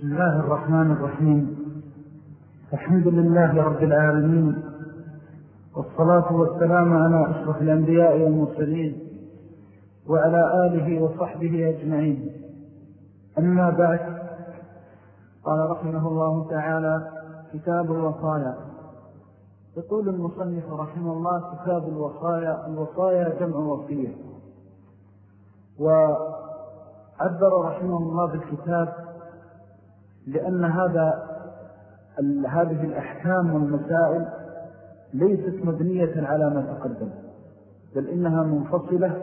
بسم الله الرحمن الرحيم. الحمد لله رب العالمين. والصلاة والسلام على أشرف الأنبياء والمرسلين وعلى آله وصحبه أجمعين. أما بعد قال رحمه الله تعالى كتاب الوصايا. يقول المصنف رحمه الله كتاب الوصايا الوصايا جمع وصية. وعبر رحمه الله بالكتاب لأن هذا هذه الأحكام والمسائل ليست مبنية على ما تقدم بل إنها منفصلة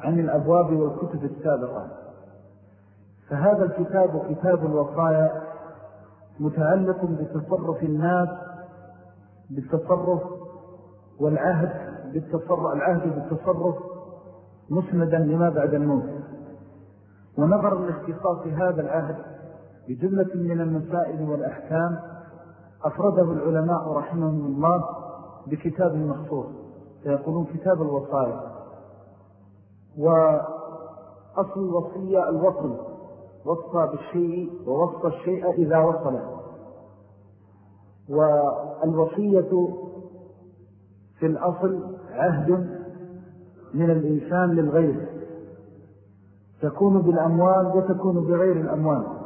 عن الأبواب والكتب السابقة. فهذا الكتاب كتاب الوصايا متعلق بتصرف الناس بالتصرف والعهد بالتصرف العهد بالتصرف مسندا لما بعد الموت. ونظر لاختصاص هذا العهد بجملة من المسائل والأحكام أفرده العلماء رحمهم الله بكتاب مخصوص فيقولون كتاب الوصايا. وأصل الوصية الوصل وصى بالشيء ووصى الشيء إذا وصل. والوصية في الأصل عهد من الإنسان للغير تكون بالأموال وتكون بغير الأموال.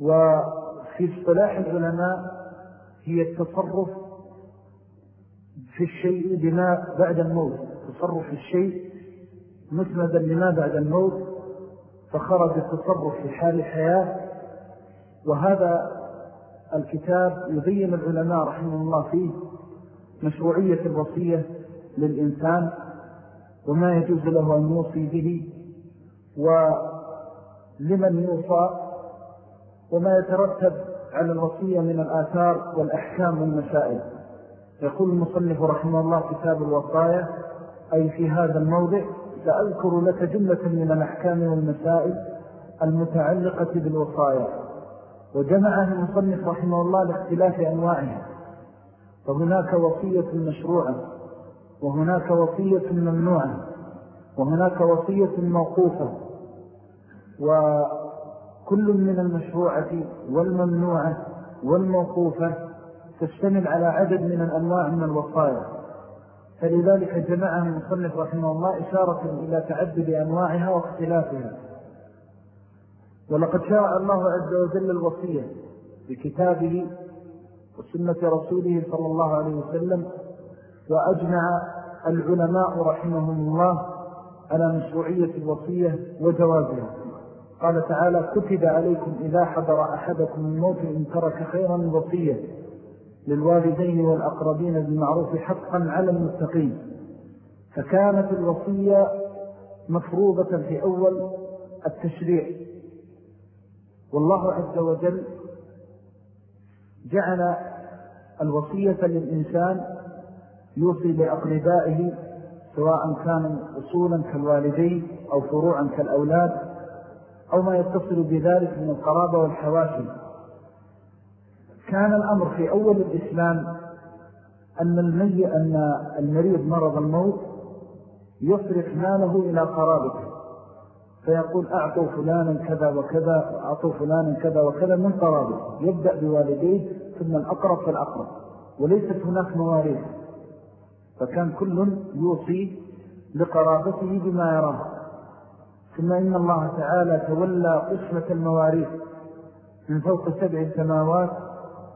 وفي اصطلاح العلماء هي التصرف في الشيء بما بعد الموت. تصرف الشيء مسندا لما بعد الموت فخرج التصرف في حال الحياة. وهذا الكتاب يبين العلماء رحمه الله فيه مشروعية الوصية للإنسان وما يجوز له أن يوصي به ولمن يوصى وما يترتب على الوصية من الآثار والأحكام والمسائل. يقول المصنف رحمه الله كتاب الوصايا أي في هذا الموضع سأذكر لك جملة من الأحكام والمسائل المتعلقة بالوصايا. وجمعها المصنف رحمه الله لاختلاف أنواعها. فهناك وصية مشروعة وهناك وصية ممنوعة وهناك وصية موقوفة. وكل من المشروعة والممنوعة والموقوفة تشتمل على عدد من الأنواع من الوصايا. فلذلك جمعها المصنف رحمه الله إشارة إلى تعدد أنواعها واختلافها. ولقد شاء الله عز وجل الوصية بكتابه وسنة رسوله صلى الله عليه وسلم وأجمع العلماء رحمهم الله على مشروعية الوصية وجوازها. قال تعالى كتب عليكم إذا حضر أحدكم الموت إن ترك خيرا الوصية للوالدين والأقربين بالمعروف حقا على المتقين فكانت الوصية مفروضة في أول التشريع. والله عز وجل جعل الوصية للإنسان يوصي لأقربائه سواء كان أصولا كالوالدين أو فروعا كالأولاد أو ما يتصل بذلك من القرابة والحواشي. كان الأمر في أول الإسلام أن المي أن المريض مرض الموت يصرف ماله إلى قرابته. فيقول أعطوا فلانا كذا وكذا أعطوا فلانا كذا وكذا من قرابه يبدأ بوالديه ثم الأقرب فالأقرب. وليست هناك مواريث. فكان كل يوصي لقرابته بما يراه. ثم إن الله تعالى تولى قسمة المواريث من فوق سبع سماوات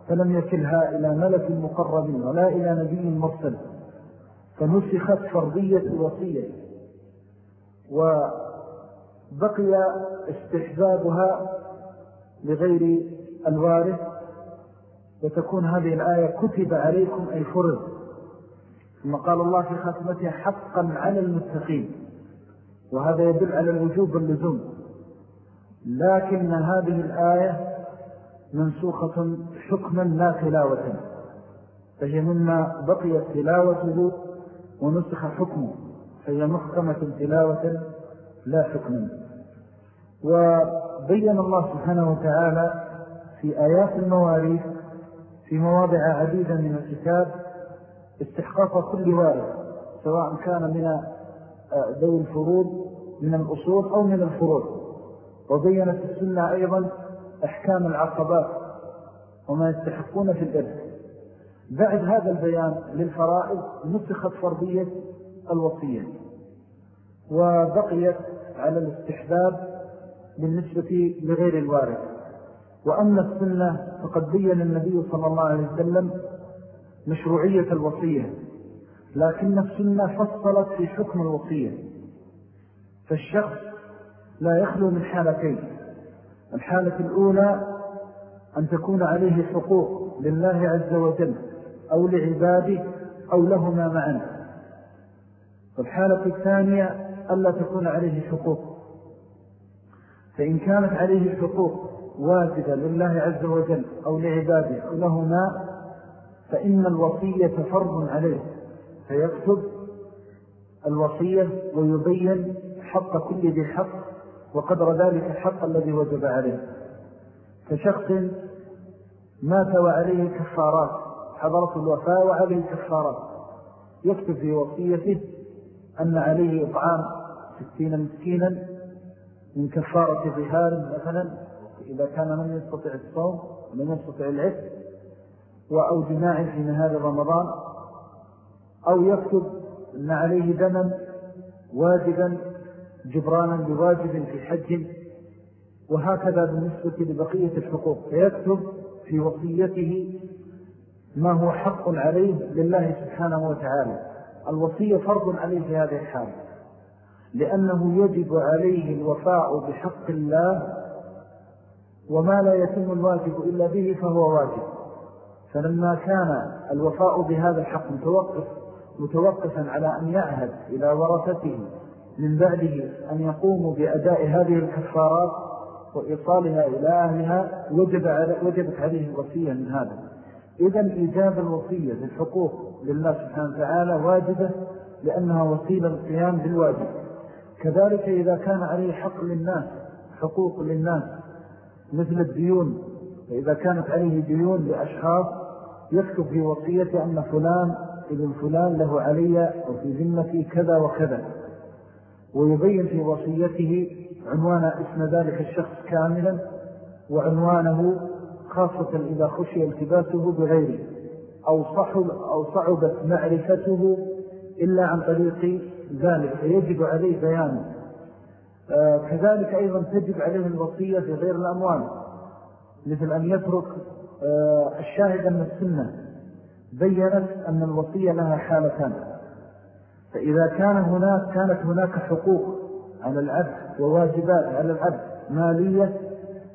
فلم يكلها إلى ملك مقرب ولا إلى نبي مرسل فنسخت فرضية الوصية وبقي استحبابها لغير الوارث وتكون هذه الآية كتب عليكم أي فرض. ثم قال الله في خاتمتها حقا على المتقين. وهذا يدل على الوجوب واللزوم. لكن هذه الآية منسوخة حكما لا تلاوة. فهي مما بقيت تلاوته ونسخ حكمه. فهي محكمة تلاوة لا حكما وبين الله سبحانه وتعالى في آيات المواريث في مواضع عديدة من الكتاب استحقاق كل وارث سواء كان من ذوي الفروض من الأصول أو من الفروض. وبينت السنة أيضا أحكام العقبات وما يستحقون في الإرث بعد هذا البيان للفرائض نسخت فرضية الوصية وبقيت على الاستحباب بالنسبة لغير الوارث وأما السنة فقد بيّن النبي صلى الله عليه وسلم مشروعية الوصية. لكن السنة فصلت في حكم الوصية فالشخص لا يخلو من حالتين. الحالة الأولى أن تكون عليه حقوق لله عز وجل أو لعباده أو لهما معا. والحالة الثانية ألا تكون عليه حقوق. فإن كانت عليه حقوق واجبة لله عز وجل أو لعباده أو لهما فإن الوصية فرض عليه. فيكتب الوصية ويبين حق كل ذي حق وقدر ذلك الحق الذي وجب عليه. كشخص مات وعليه كفارات حضرت الوفاة وعليه كفارات. يكتب في وصيته أن عليه إطعام ستين مسكينا من كفارة ظهار مثلا إذا كان لم يستطع الصوم ولم يستطع العفت أو جماع في نهار رمضان. أو يكتب أن عليه دما واجبا جبرانا بواجب في حج وهكذا بالنسبة لبقية الحقوق. فيكتب في وصيته ما هو حق عليه لله سبحانه وتعالى. الوصية فرض عليه في هذه الحالة لأنه يجب عليه الوفاء بحق الله وما لا يتم الواجب إلا به فهو واجب. فلما كان الوفاء بهذا الحق متوقف متوقفا على أن يعهد إلى ورثته من بعده أن يقوموا بأداء هذه الكفارات وإيصالها إلى أهلها وجب على وجبت عليه الوصية من هذا. إذا إيجاب الوصية للحقوق لله سبحانه وتعالى واجبة لأنها وسيلة القيام بالواجب. كذلك إذا كان عليه حق للناس حقوق للناس مثل الديون فإذا كانت عليه ديون لأشخاص يكتب في وصية أن فلان ابن فلان له علي أو في ذمتي كذا وكذا. ويبين في وصيته عنوان اسم ذلك الشخص كاملا وعنوانه خاصة إذا خشي التباسه بغيره. أو, صحب أو صعبت معرفته إلا عن طريق ذلك فيجب عليه بيانه آه كذلك أيضا تجب عليه الوصية في غير الأموال مثل أن يترك آه الشاهد أن السنة. بيّنت أن الوصية لها حالتان فإذا كان هناك كانت هناك حقوق على العبد وواجبات على العبد مالية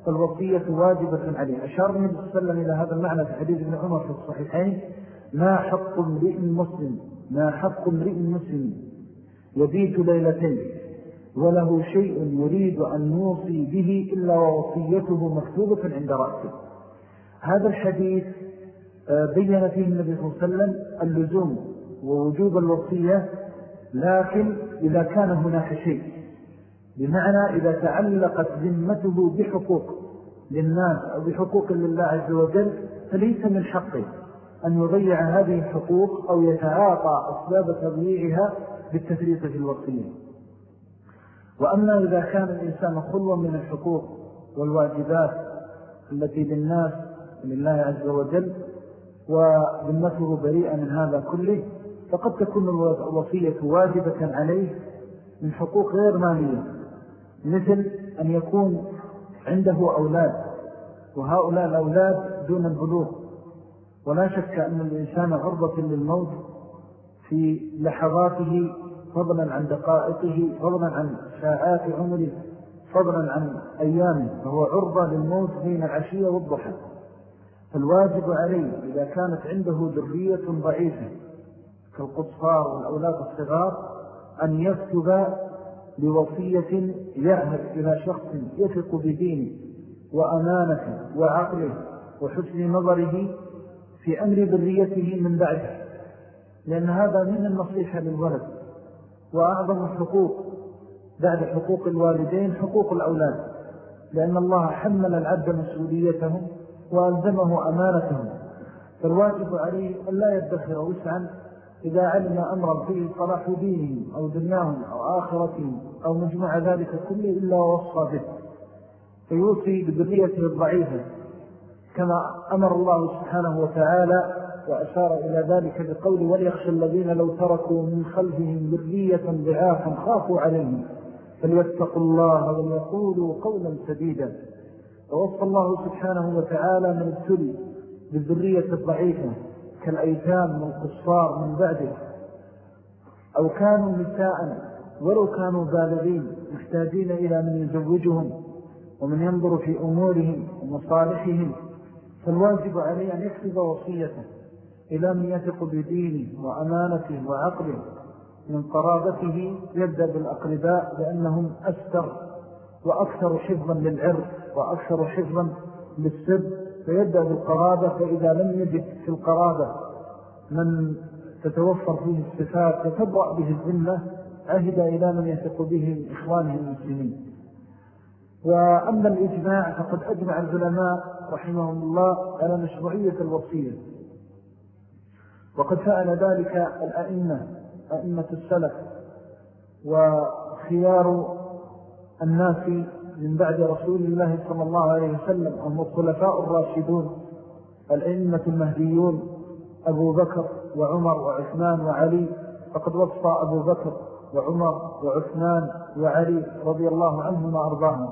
فالوصية واجبة عليه. أشار عليه وسلم إلى هذا المعنى في حديث ابن عمر في الصحيحين. ما حق امرئ مسلم ما حق امرئ مسلم يبيت ليلتين وله شيء يريد أن يوصي به إلا ووصيته مكتوبة عند رأسه. هذا الحديث بين فيه النبي صلى الله عليه وسلم اللزوم ووجوب الوصية لكن إذا كان هناك شيء بمعنى إذا تعلقت ذمته بحقوق للناس أو بحقوق لله عز وجل فليس من حقه أن يضيع هذه الحقوق أو يتعاطى أسباب تضييعها بالتفريط في الوصية. وأما إذا كان الإنسان خلوا من الحقوق والواجبات التي للناس لله عز وجل وذمته بريئة من هذا كله فقد تكون الوصية واجبة عليه من حقوق غير مالية مثل أن يكون عنده أولاد وهؤلاء الأولاد دون البلوغ. ولا شك أن الإنسان عرضة للموت في لحظاته فضلا عن دقائقه فضلا عن ساعات عمره فضلا عن أيامه فهو عرضة للموت بين العشية والضحى. فالواجب عليه إذا كانت عنده ذرية ضعيفة كالقصفار والأولاد الصغار أن يكتب بوصية يعهد إلى شخص يثق بدينه وأمانته وعقله وحسن نظره في أمر ذريته من بعده. لأن هذا من النصيحة للولد وأعظم الحقوق بعد حقوق الوالدين حقوق الأولاد. لأن الله حمل العبد مسؤوليتهم وألزمه أمانتهم فالواجب عليه أن لا يدخر وسعا إذا علم أمرا فيه صلاح دينهم أو دنياهم أو آخرتهم أو مجموع ذلك كله إلا ووصى به. فيوصي بذريته الضعيفة كما أمر الله سبحانه وتعالى وأشار إلى ذلك بقول وليخشى الذين لو تركوا من خلفهم ذرية ضعافا خافوا عليهم فليتقوا الله وليقولوا قولا سديدا. ووصى الله سبحانه وتعالى من ابتلي بالذرية الضعيفة كالأيتام والقصار من بعده. أو كانوا نساء ولو كانوا بالغين محتاجين إلى من يزوجهم ومن ينظر في أمورهم ومصالحهم فالواجب عليه أن يكتب وصيته إلى من يثق بدينه وأمانته وعقله من قرابته يبدأ بالأقرباء لأنهم أستر وأكثر حفظا للعرض. وأكثر حفظا للسر فيبدأ بالقرابة فإذا لم يجد في القرابة من تتوفر فيه الصفات وتبرأ به الذمة عهد إلى من يثق به إخوانه المسلمين. وأما الإجماع فقد أجمع العلماء رحمهم الله على مشروعية الوصية. وقد فعل ذلك الأئمة أئمة السلف وخيار الناس من بعد رسول الله صلى الله عليه وسلم هم الخلفاء الراشدون الأئمة المهديون أبو بكر وعمر وعثمان وعلي. فقد وصى أبو بكر وعمر وعثمان وعلي رضي الله عنهم وأرضاهم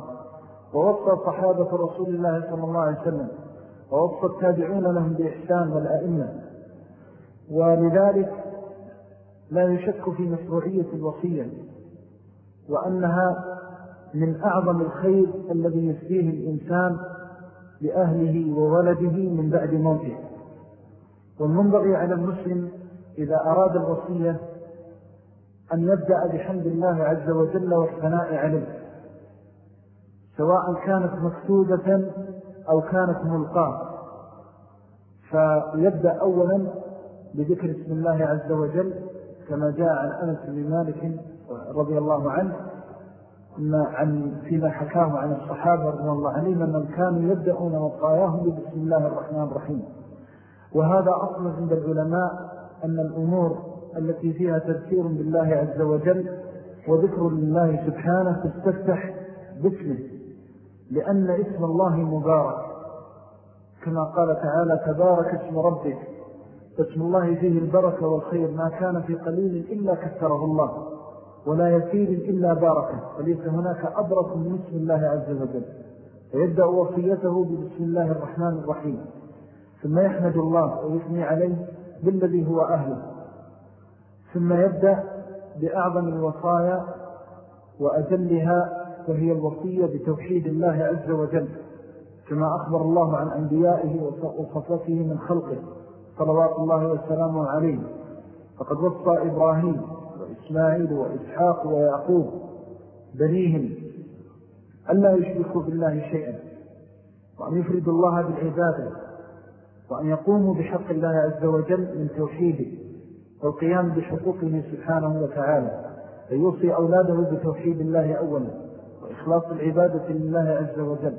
ووصى صحابة رسول الله صلى الله عليه وسلم ووصى التابعون لهم بإحسان والأئمة. ولذلك لا يشك في مشروعية الوصية وأنها من أعظم الخير الذي يسديه الإنسان لأهله وولده من بعد موته. والمنبغي على المسلم إذا أراد الوصية أن يبدأ بحمد الله عز وجل والثناء عليه سواء كانت مكتوبة أو كانت ملقاة. فيبدأ أولا بذكر اسم الله عز وجل كما جاء عن أنس بن مالك رضي الله عنه عن فيما حكاه عن الصحابة رضي الله عنهم أنهم كانوا يبدأون وصاياهم بسم الله الرحمن الرحيم. وهذا أصل عند العلماء أن الأمور التي فيها تذكير بالله عز وجل وذكر لله سبحانه تستفتح باسمه لأن اسم الله مبارك. كما قال تعالى تبارك اسم ربك. اسم الله فيه البركة والخير ما كان في قليل إلا كثره الله. ولا يسير إلا باركة. وليس هناك أبرك من اسم الله عز وجل. فيبدأ وصيته بسم الله الرحمن الرحيم. ثم يحمد الله ويثني عليه بالذي هو أهله. ثم يبدأ بأعظم الوصايا وأجلها وهي الوصية بتوحيد الله عز وجل. كما أخبر الله عن أنبيائه وصفته من خلقه. صلوات الله والسلام عليه. فقد وصى إبراهيم وإسماعيل وإسحاق ويعقوب بنيهم ألا يشركوا بالله شيئا وأن يفردوا الله بالعبادة وأن يقوموا بحق الله عز وجل من توحيده والقيام بحقوقه سبحانه وتعالى فيوصي أولاده بتوحيد الله أولا وإخلاص العبادة لله عز وجل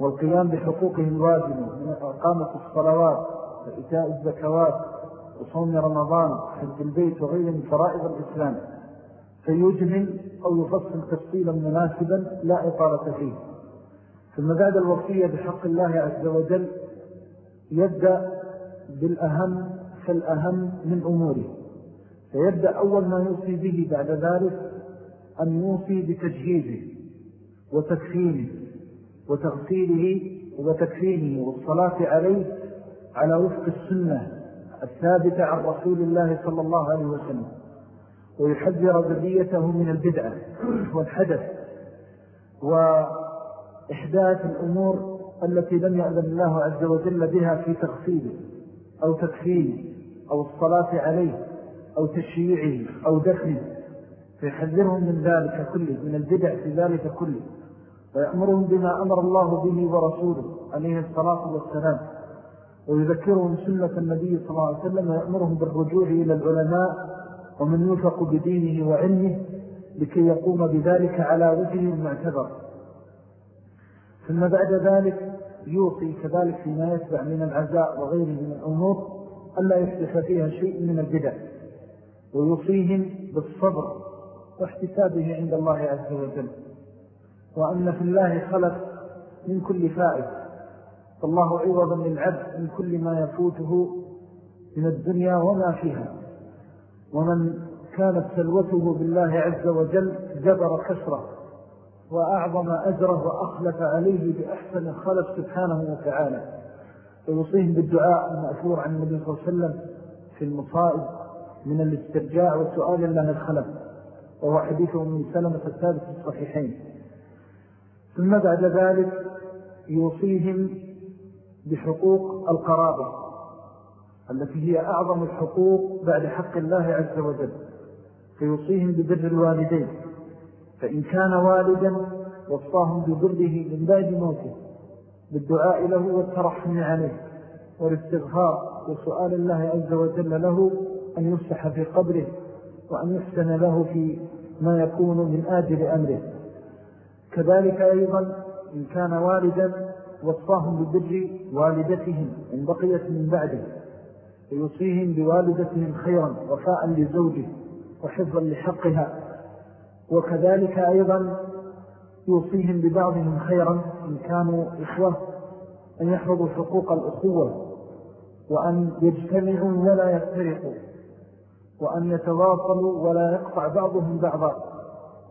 والقيام بحقوقه الواجبة من أقامة الصلوات وإتاء الزكوات وصوم رمضان حج البيت وغيره من فرائض الإسلام فيجمل أو يفصل تفصيلا مناسبا لا إطارة فيه. ثم بعد الوصية بحق الله عز وجل يبدأ بالأهم فالأهم من أموره. فيبدأ أول ما يوصي به بعد ذلك أن يوصي بتجهيزه وتكفينه وتغسيله وتكفينه والصلاة عليه على وفق السنة. الثابتة عن رسول الله صلى الله عليه وسلم ويحذر ذريته من البدعة والحدث وإحداث الأمور التي لم يأذن الله عز وجل بها في تغسيله أو تكفينه أو الصلاة عليه أو تشييعه أو دفنه فيحذرهم من ذلك كله من البدع في ذلك كله ويأمرهم بما أمر الله به ورسوله عليه الصلاة والسلام. ويذكرهم سنة النبي صلى الله عليه وسلم ويأمرهم بالرجوع إلى العلماء ومن يوفق بدينه وعلمه لكي يقوم بذلك على وجهه المعتبر ثم بعد ذلك يوصي كذلك فيما يتبع من العزاء وغيره من الأمور ألا يحدث فيها شيء من البدع ويوصيهم بالصبر واحتسابه عند الله عز وجل وأن في الله خلف من كل فائد فالله عوضا للعبد من كل ما يفوته من الدنيا وما فيها. ومن كانت سلوته بالله عز وجل جبر كسره وأعظم أجره وأخلف عليه بأحسن الخلف سبحانه وتعالى. ويصيهم بالدعاء المأثور عن النبي صلى الله عليه وسلم في المصائب من الاسترجاع والسؤال الله الخلف. وهو حديث من سلمة الثالث الصحيحين. ثم بعد ذلك يوصيهم بحقوق القرابة التي هي أعظم الحقوق بعد حق الله عز وجل فيوصيهم ببر الوالدين فإن كان والدا وصاهم ببره من بعد موته بالدعاء له والترحم عليه والاستغفار وسؤال الله عز وجل له أن يصلح في قبره وأن يحسن له في ما يكون من آجل أمره. كذلك أيضا إن كان والدا وصاهم ببر والدتهم إن بقيت من بعده ويوصيهم بوالدتهم خيرا وفاء لزوجه وحفظا لحقها. وكذلك أيضا يوصيهم ببعضهم خيرا إن كانوا إخوة أن يحفظوا حقوق الأخوة وأن يجتمعوا ولا يفترقوا وأن يتواصلوا ولا يقطع بعضهم بعضا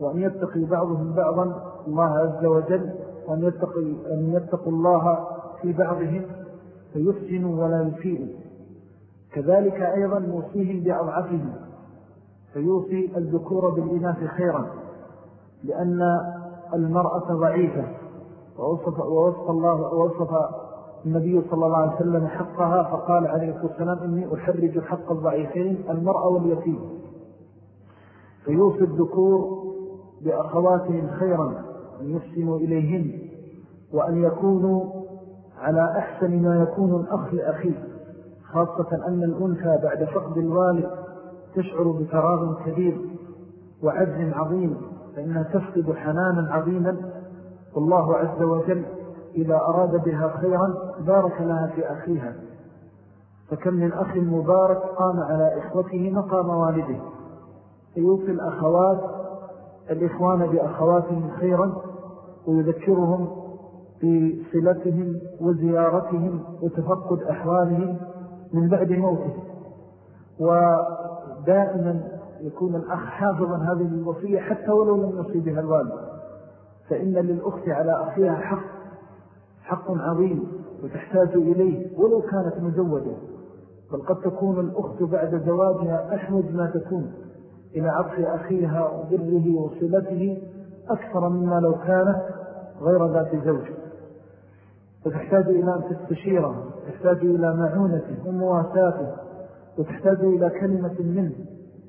وأن يتقي بعضهم بعضا. الله عز وجل وأن يتقي أن يتقوا الله في بعضهم فيحسنوا ولا يسيئوا كذلك أيضا يوصيهم بأضعفهم فيوصي الذكور بالإناث خيرا لأن المرأة ضعيفة ووصف, ووصف الله ووصف النبي صلى الله عليه وسلم حقها فقال عليه الصلاة والسلام إني أحرج حق الضعيفين المرأة واليتيم. فيوصي الذكور بأخواتهم خيرا يحسنوا إليهن وأن يكونوا على أحسن ما يكون الأخ لأخيه خاصة أن الأنثى بعد فقد الوالد تشعر بفراغ كبير وعجز عظيم فإنها تفقد حنانا عظيما. والله عز وجل إذا أراد بها خيرا بارك لها في أخيها. فكم من أخ مبارك قام على إخوته مقام والده فيوفي الأخوات الإخوان بأخواتهم خيرا ويذكرهم بصلتهم وزيارتهم وتفقد أحوالهم من بعد موته ودائما يكون الأخ حافظا هذه الوصية حتى ولو لم يصي بها الوالد. فإن للأخت على أخيها حق حق عظيم وتحتاج إليه ولو كانت مزوجة. بل قد تكون الأخت بعد زواجها أحمد ما تكون. إلى عطف أخيها وبره وصلته أكثر مما لو كانت غير ذات زوج. وتحتاج إلى أن تستشيره تحتاج إلى معونته ومواساته وتحتاج إلى كلمة منه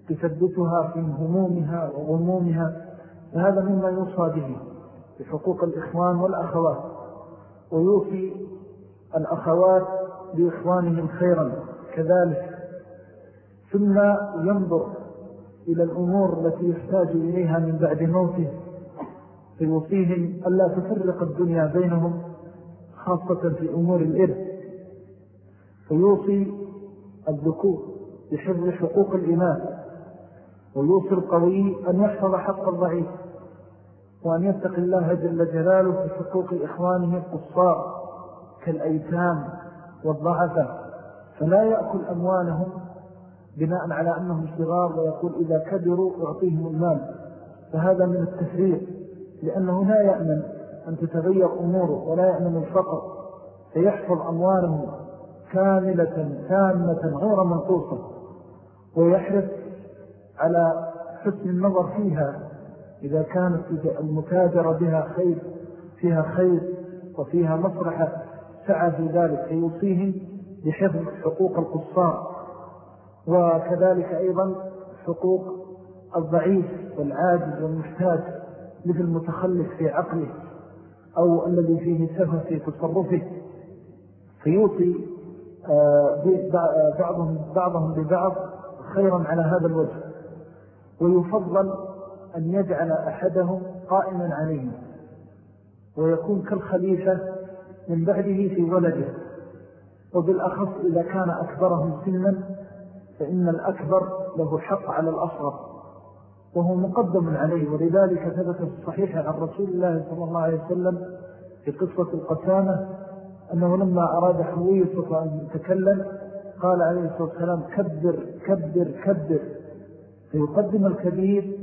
تثبتها في همومها وغمومها فهذا مما يوصى به بحقوق الإخوان والأخوات. ويوفي الأخوات بإخوانهم خيرا كذلك. ثم ينظر إلى الأمور التي يحتاج إليها من بعد موته فيوصيهم ألا تفرق الدنيا بينهم خاصة في أمور الإرث. فيوصي الذكور بحفظ حقوق الإناث ويوصي القوي أن يحفظ حق الضعيف وأن يتقي الله جل جلاله في حقوق إخوانه القصار كالأيتام والضعفة فلا يأكل أموالهم بناء على أنهم صغار ويقول إذا كبروا أعطيهم المال. فهذا من التفريق لأنه لا يأمن أن تتغير أموره ولا يأمن الفقر فيحفظ أمواله كاملة تامة غير منقوصة ويحرص على حسن النظر فيها إذا كانت المتاجرة بها خير فيها خير وفيها مصرحة سعى في ذلك فيوصيهم بحفظ حقوق القصار. وكذلك أيضا حقوق الضعيف والعاجز والمحتاج مثل المتخلف في عقله أو الذي فيه سفة في تصرفه. فيوصي آه، بعضهم, بعضهم ببعض خيرا على هذا الوجه. ويفضل أن يجعل أحدهم قائما عليه. ويكون كالخليفة من بعده في ولده. وبالأخص إذا كان أكبرهم سنا فإن الأكبر له حق على الأصغر وهو مقدم عليه. ولذلك ثبت الصحيح عن رسول الله صلى الله عليه وسلم في قصة القسامة أنه لما أراد حويصة أن يتكلم قال عليه الصلاة والسلام كبر كبر كبر. فيقدم الكبير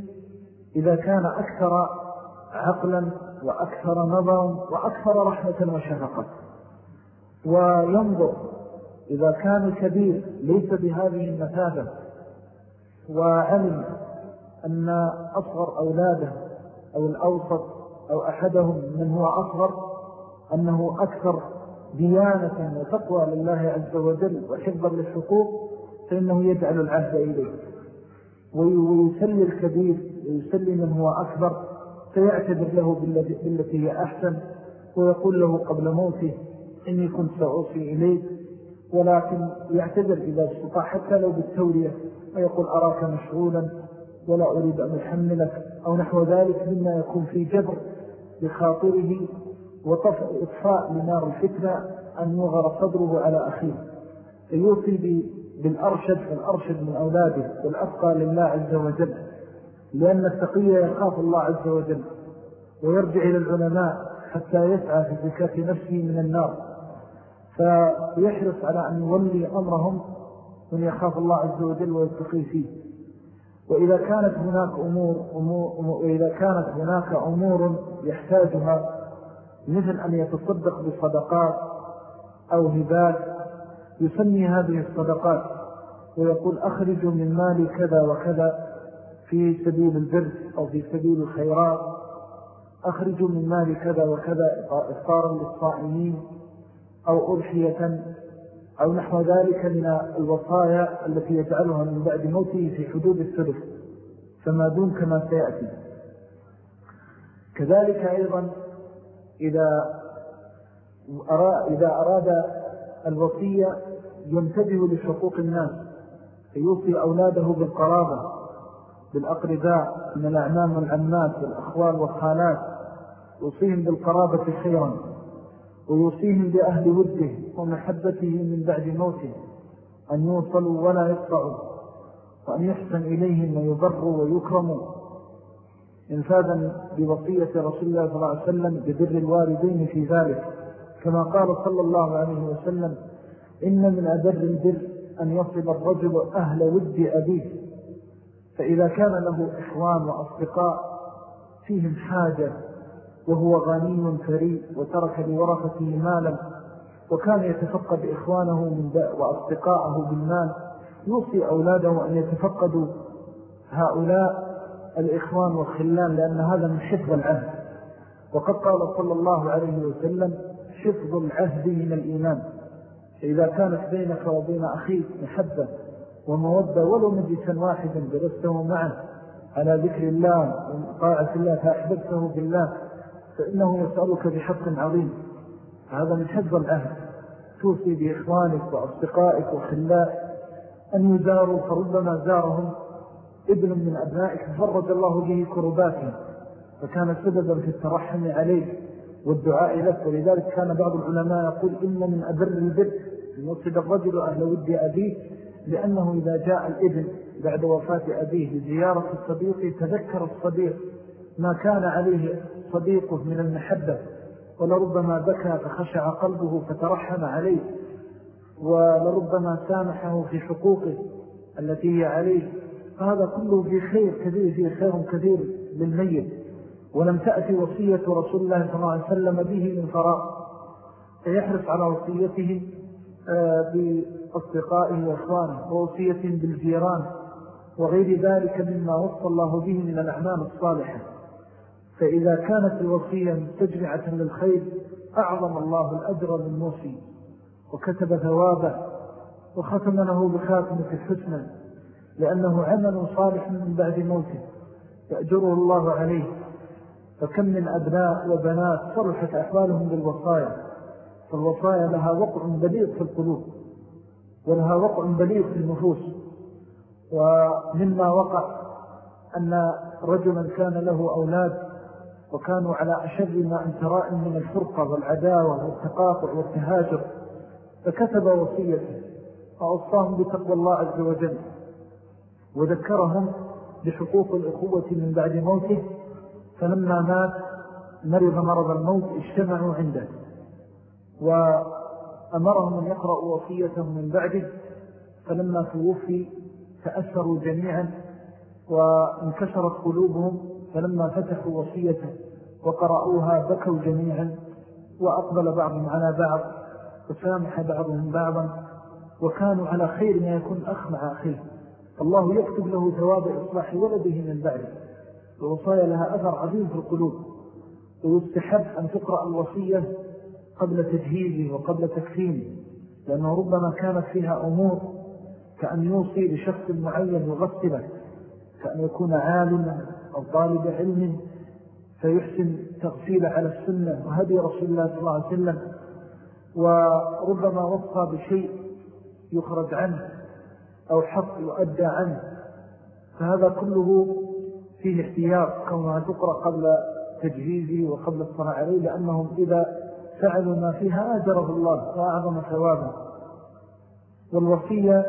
إذا كان أكثر عقلا وأكثر نظرا وأكثر رحمة وشفقة. وينظر إذا كان الكبير ليس بهذه المثابة وعلم أن أصغر أولاده أو الأوسط أو أحدهم من هو أصغر أنه أكثر ديانة وتقوى لله عز وجل وحفظا للحقوق فإنه يجعل العهد إليه. ويسلي الكبير ويسلي من هو أكبر فيعتبر له بالتي هي أحسن ويقول له قبل موته إني كنت سأوصي إليك ولكن يعتذر إذا استطاع حتى لو بالتورية ويقول أراك مشغولا ولا أريد أن أحملك أو نحو ذلك مما يكون في جبر لخاطره وإطفاء لنار الفتنة أن يغر صدره على أخيه. فيوصي بالأرشد فالأرشد من أولاده والأفقى لله عز وجل لأن التقية يخاف الله عز وجل ويرجع إلى العلماء حتى يسعى في زكاة نفسه من النار. فيحرص على أن يولي أمرهم من يخاف الله عز وجل ويتقي فيه. وإذا كانت هناك أمور, أمور وإذا كانت هناك أمور يحتاجها مثل أن يتصدق بصدقات أو هبات يسمي هذه الصدقات ويقول أخرج من مالي كذا وكذا في سبيل البر أو في سبيل الخيرات أخرج من مالي كذا وكذا إفطارا للصائمين. أو أرحية أو نحو ذلك من الوصايا التي يجعلها من بعد موته في حدود الثلث فما دون كما سيأتي. كذلك أيضا إذا إذا أراد الوصية ينتبه لحقوق الناس فيوصي أولاده بالقرابة بالأقرباء من الأعمام والعمات والأخوال والخالات يوصيهم بالقرابة خيرا. ويوصيهم بأهل وده ومحبته من بعد موته أن يوصلوا ولا يقطعوا وأن يحسن إليهم ويبروا ويكرموا. انفادا بوصية رسول الله صلى الله عليه وسلم ببر الوالدين في ذلك كما قال صلى الله عليه وسلم إن من أدر البر أن يصل الرجل أهل ود أبيه فإذا كان له إخوان وأصدقاء فيهم حاجة وهو غني فريء وترك لورثته مالا وكان يتفقد إخوانه من وأصدقاءه بالمال. يوصي أولاده أن يتفقدوا هؤلاء الإخوان والخلان لأن هذا من حفظ العهد. وقد قال صلى الله عليه وسلم حفظ العهد من الإيمان. فإذا كانت بينك وبين أخيك محبة ومودة ولو مجلسا واحدا جلسته معه على ذكر الله وطاعة الله فأحببته بالله. فإنه يسألك بحق عظيم. هذا من حفظ العهد توصي بإخوانك وأصدقائك وخلاء أن يزاروا فربما زارهم ابن من أبنائك فرج الله به كرباتهم فكان سببا في الترحم عليه والدعاء لك. ولذلك كان بعض العلماء يقول إن من أبر البر أن يصد الرجل أهل ود أبيه لأنه إذا جاء الإبن بعد وفاة أبيه لزيارة الصديق تذكر الصديق ما كان عليه صديقه من المحبة ولربما بكى فخشع قلبه فترحم عليه ولربما سامحه في حقوقه التي هي عليه. فهذا كله في خير كثير فيه خير كثير للميت. ولم تأتي وصية رسول الله صلى الله عليه وسلم به من فراغ. فيحرص على وصيته آه، بأصدقائه وإخوانه ووصية بالجيران وغير ذلك مما وصى الله به من الأعمال الصالحة. فإذا كانت الوصية مستجمعة للخير أعظم الله الأجر للموصي وكتب ثوابه وختم له بخاتمة الحسنى لأنه عمل صالح من بعد موته يأجره الله عليه. فكم من أبناء وبنات صلحت أحوالهم بالوصايا فالوصايا لها وقع بليغ في القلوب ولها وقع بليغ في النفوس. ومما وقع أن رجلا كان له أولاد وكانوا على أشد ما أن ترائم من الفرقة والعداوة والتقاطع والتهاجر فكتب وصيته فأوصاهم بتقوى الله عز وجل وذكرهم بحقوق الأخوة من بعد موته فلما مات مرض مرض الموت اجتمعوا عنده وأمرهم أن يقرأوا وصيته من بعده فلما توفي تأثروا جميعا وانكسرت قلوبهم فلما فتحوا وصيته وقرأوها بكوا جميعا وأقبل بعضهم على بعض وسامح بعضهم بعضا وكانوا على خير ما يكون أخ مع أخيه. الله يكتب له ثواب إصلاح ولده من بعده. الوصايا لها أثر عظيم في القلوب. ويستحب أن تقرأ الوصية قبل تجهيزه وقبل تكفينه لأنه ربما كانت فيها أمور كأن يوصي لشخص معين يغسله كأن يكون عالما أو طالب علم فيحسن تغسيله على السنة وهدي رسول الله صلى الله عليه وسلم وربما وصى بشيء يخرج عنه أو حق يؤدى عنه. فهذا كله فيه احتياط كونها تقرأ قبل تجهيزه وقبل الصلاة عليه لأنهم إذا فعلوا ما فيها آجره الله وأعظم ثوابه. والوصية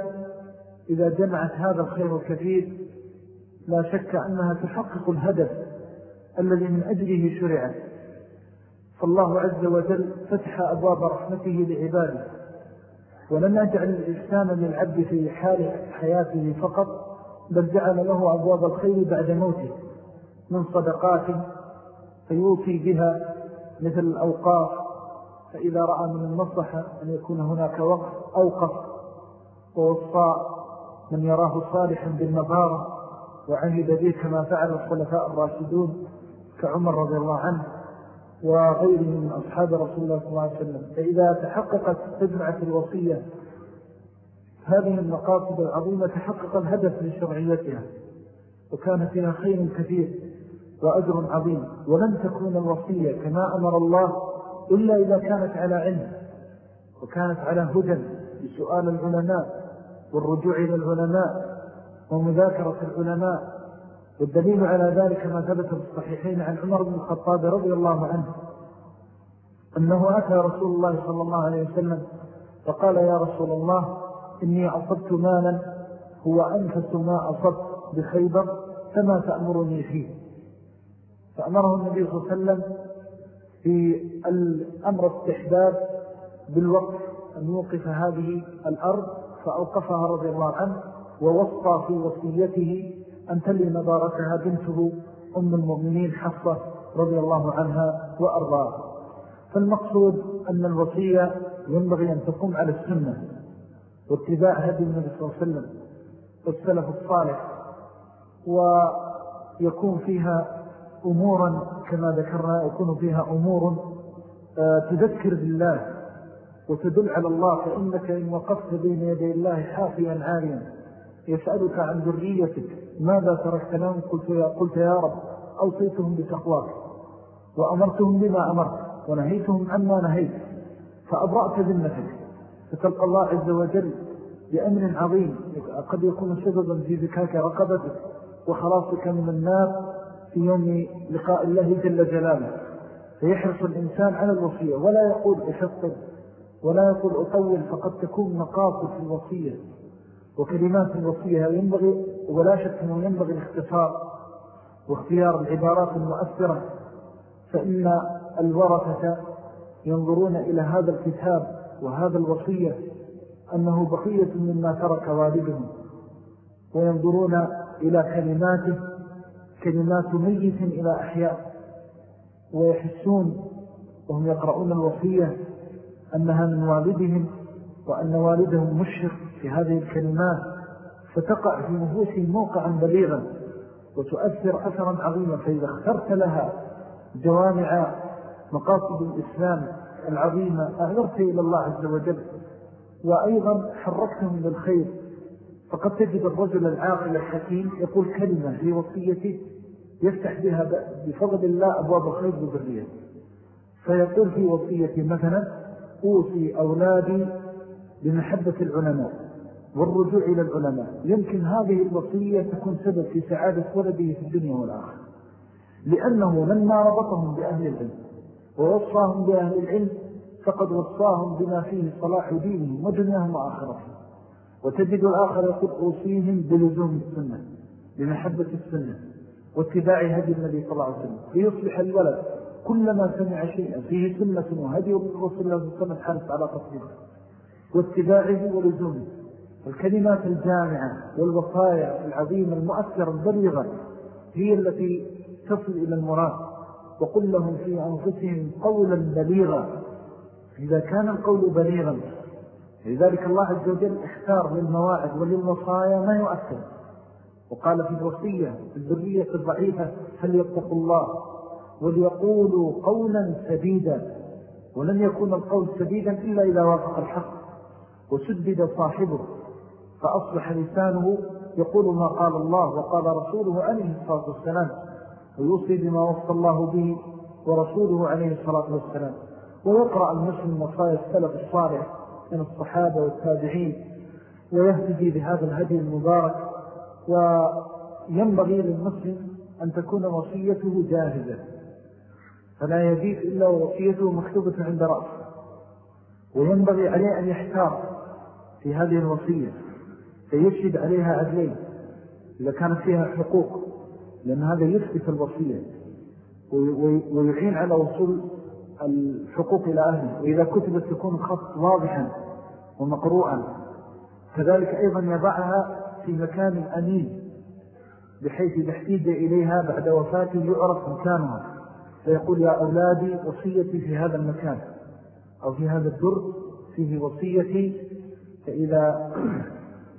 إذا جمعت هذا الخير الكثير لا شك أنها تحقق الهدف الذي من أجله شرعت. فالله عز وجل فتح أبواب رحمته لعباده. ولم يجعل الإحسان للعبد في حال حياته فقط بل جعل له أبواب الخير بعد موته من صدقات فيوفي بها مثل الأوقاف فإذا رأى من المصلحة أن يكون هناك وقف أوقف ووصى من يراه صالحا بالمبارة وعهد به كما فعل الخلفاء الراشدون كعمر رضي الله عنه وغيره من أصحاب رسول الله صلى الله عليه وسلم. فإذا تحققت تجمعة الوصية هذه المقاصد العظيمة تحقق الهدف من شرعيتها وكان فيها خير كثير وأجر عظيم. ولن تكون الوصية كما أمر الله إلا إذا كانت على علم وكانت على هدى بسؤال العلماء والرجوع إلى العلماء. ومذاكرة العلماء والدليل على ذلك ما ثبت في الصحيحين عن عمر بن الخطاب رضي الله عنه أنه أتى رسول الله صلى الله عليه وسلم فقال يا رسول الله إني أصبت مالا هو أنفس ما أصبت بخيبر فما تأمرني فيه؟ فأمره النبي صلى الله عليه وسلم في الأمر استحباب بالوقف أن يوقف هذه الأرض فأوقفها رضي الله عنه ووصى في وصيته أن تلي مباركها بنته أم المؤمنين حفظة رضي الله عنها وأرضاها فالمقصود أن الوصية ينبغي أن تقوم على السنة واتباع هدي النبي صلى الله عليه وسلم والسلف الصالح ويكون فيها أمورا كما ذكرنا يكون فيها أمور آه، تذكر بالله وتدل على الله فإنك إن وقفت بين يدي الله حافيا عاليا يسألك عن ذريتك. ماذا تركت لهم؟ قلت يا, قلت يا رب أوصيتهم بتقواك وأمرتهم بما أمرت ونهيتهم عما نهيت فأبرأت ذمتك. فتلقى الله عز وجل بأمر عظيم قد يكون سببا في ذكاك رقبتك وخلاصك من النار في يوم لقاء الله جل جلاله. فيحرص الإنسان على الوصية ولا يقول أشطر ولا يقول أطول فقد تكون مقاصد في الوصية. وكلمات الوصية ينبغي ولا شك أنه ينبغي الاختصار واختيار العبارات المؤثرة فإن الورثة ينظرون إلى هذا الكتاب وهذا الوصية أنه بقية مما ترك والدهم وينظرون إلى كلماته كلمات ميت إلى أحياء ويحسون وهم يقرؤون الوصية أنها من والدهم وأن والدهم مشرق في هذه الكلمات فتقع في نفوسهم موقعا بليغا وتؤثر أثرا عظيما فإذا اخترت لها جوامع مقاصد الإسلام العظيمة أهدرت إلى الله عز وجل وأيضا حركتهم للخير فقد تجد الرجل العاقل الحكيم يقول كلمة في وصيته يفتح بها بفضل الله أبواب الخير بذرية فيقول في وصيته مثلا أوصي أولادي بمحبة العلماء. والرجوع إلى العلماء. يمكن هذه الوصية تكون سبب في سعادة ولده في الدنيا والآخر لأنه لما ربطهم بأهل العلم ووصاهم بأهل العلم فقد وصاهم بما فيه صلاح دينهم ودنياهم وآخرتهم. وتجد الآخر يقول أوصيهم بلزوم السنة بمحبة السنة واتباع هدي النبي صلى الله عليه وسلم. ليصلح الولد كلما سمع شيئا فيه سنة وهدي رسول الله صلى الله عليه وسلم حرص على تطبيقه. واتباعه ولزومه. الكلمات الجامعة والوصايا العظيمة المؤثرة البليغة هي التي تصل إلى المراد. وقل لهم في أنفسهم قولا بليغا. إذا كان القول بليغا لذلك الله عز وجل اختار للمواعظ وللوصايا ما يؤثر. وقال في الوصية الذرية الضعيفة فليتقوا الله وليقولوا قولا سديدا. ولن يكون القول سديدا إلا إذا وافق الحق وسدد صاحبه. فأصبح لسانه يقول ما قال الله وقال رسوله عليه الصلاة والسلام ويوصي بما وصى الله به ورسوله عليه الصلاة والسلام. ويقرأ المسلم وصايا السلف الصالح من الصحابة والتابعين ويهتدي بهذا الهدي المبارك وينبغي للمسلم أن تكون وصيته جاهزة. فلا يجيب إلا وصيته مكتوبة عند رأسه. وينبغي عليه أن يحتار في هذه الوصية. فيشهد عليها عدلين إذا كانت فيها حقوق لأن هذا يثبت الوصية ويعين على وصول الحقوق إلى أهله وإذا كتبت تكون خط واضحا ومقروعا كذلك أيضا يضعها في مكان أمين بحيث إذا إليها بعد وفاته يعرف مكانها. فيقول يا أولادي وصيتي في هذا المكان أو في هذا الدر فيه وصيتي فإذا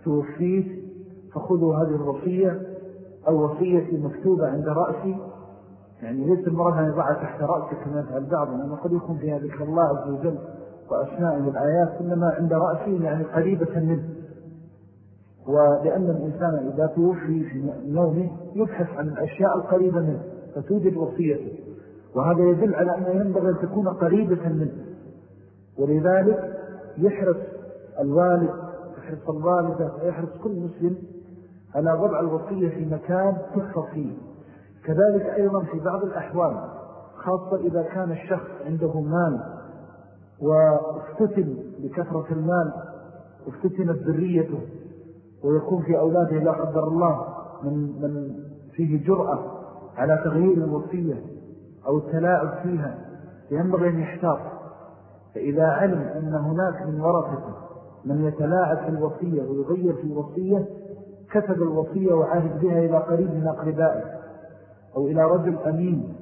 توفيت فخذوا هذه الوصية. أو وصيتي مكتوبة عند رأسي. يعني ليس المرض أن يضعها تحت رأسي كما يفعل بعض لأنه قد يكون فيها ذكر الله عز وجل وأسمائه والآيات إنما عند رأسي يعني قريبة منه. ولأن الإنسان إذا توفي في نومه يبحث عن الأشياء القريبة منه فتوجد وصيته. وهذا يدل على أنه ينبغي أن تكون قريبة منه. ولذلك يحرص الوالد يحرص الوالدة ويحرص كل مسلم على وضع الوصية في مكان تحفظ فيه. كذلك أيضا في بعض الأحوال خاصة إذا كان الشخص عنده مال وافتتن بكثرة المال وافتتنت ذريته ويكون في أولاده لا قدر الله من, من فيه جرأة على تغيير الوصية أو التلاعب فيها ينبغي أن يحتاط. فإذا علم أن هناك من ورثته من يتلاعب في الوصية ويغير في الوصية كتب الوصية وعاهد بها إلى قريب من أقربائه أو إلى رجل أمين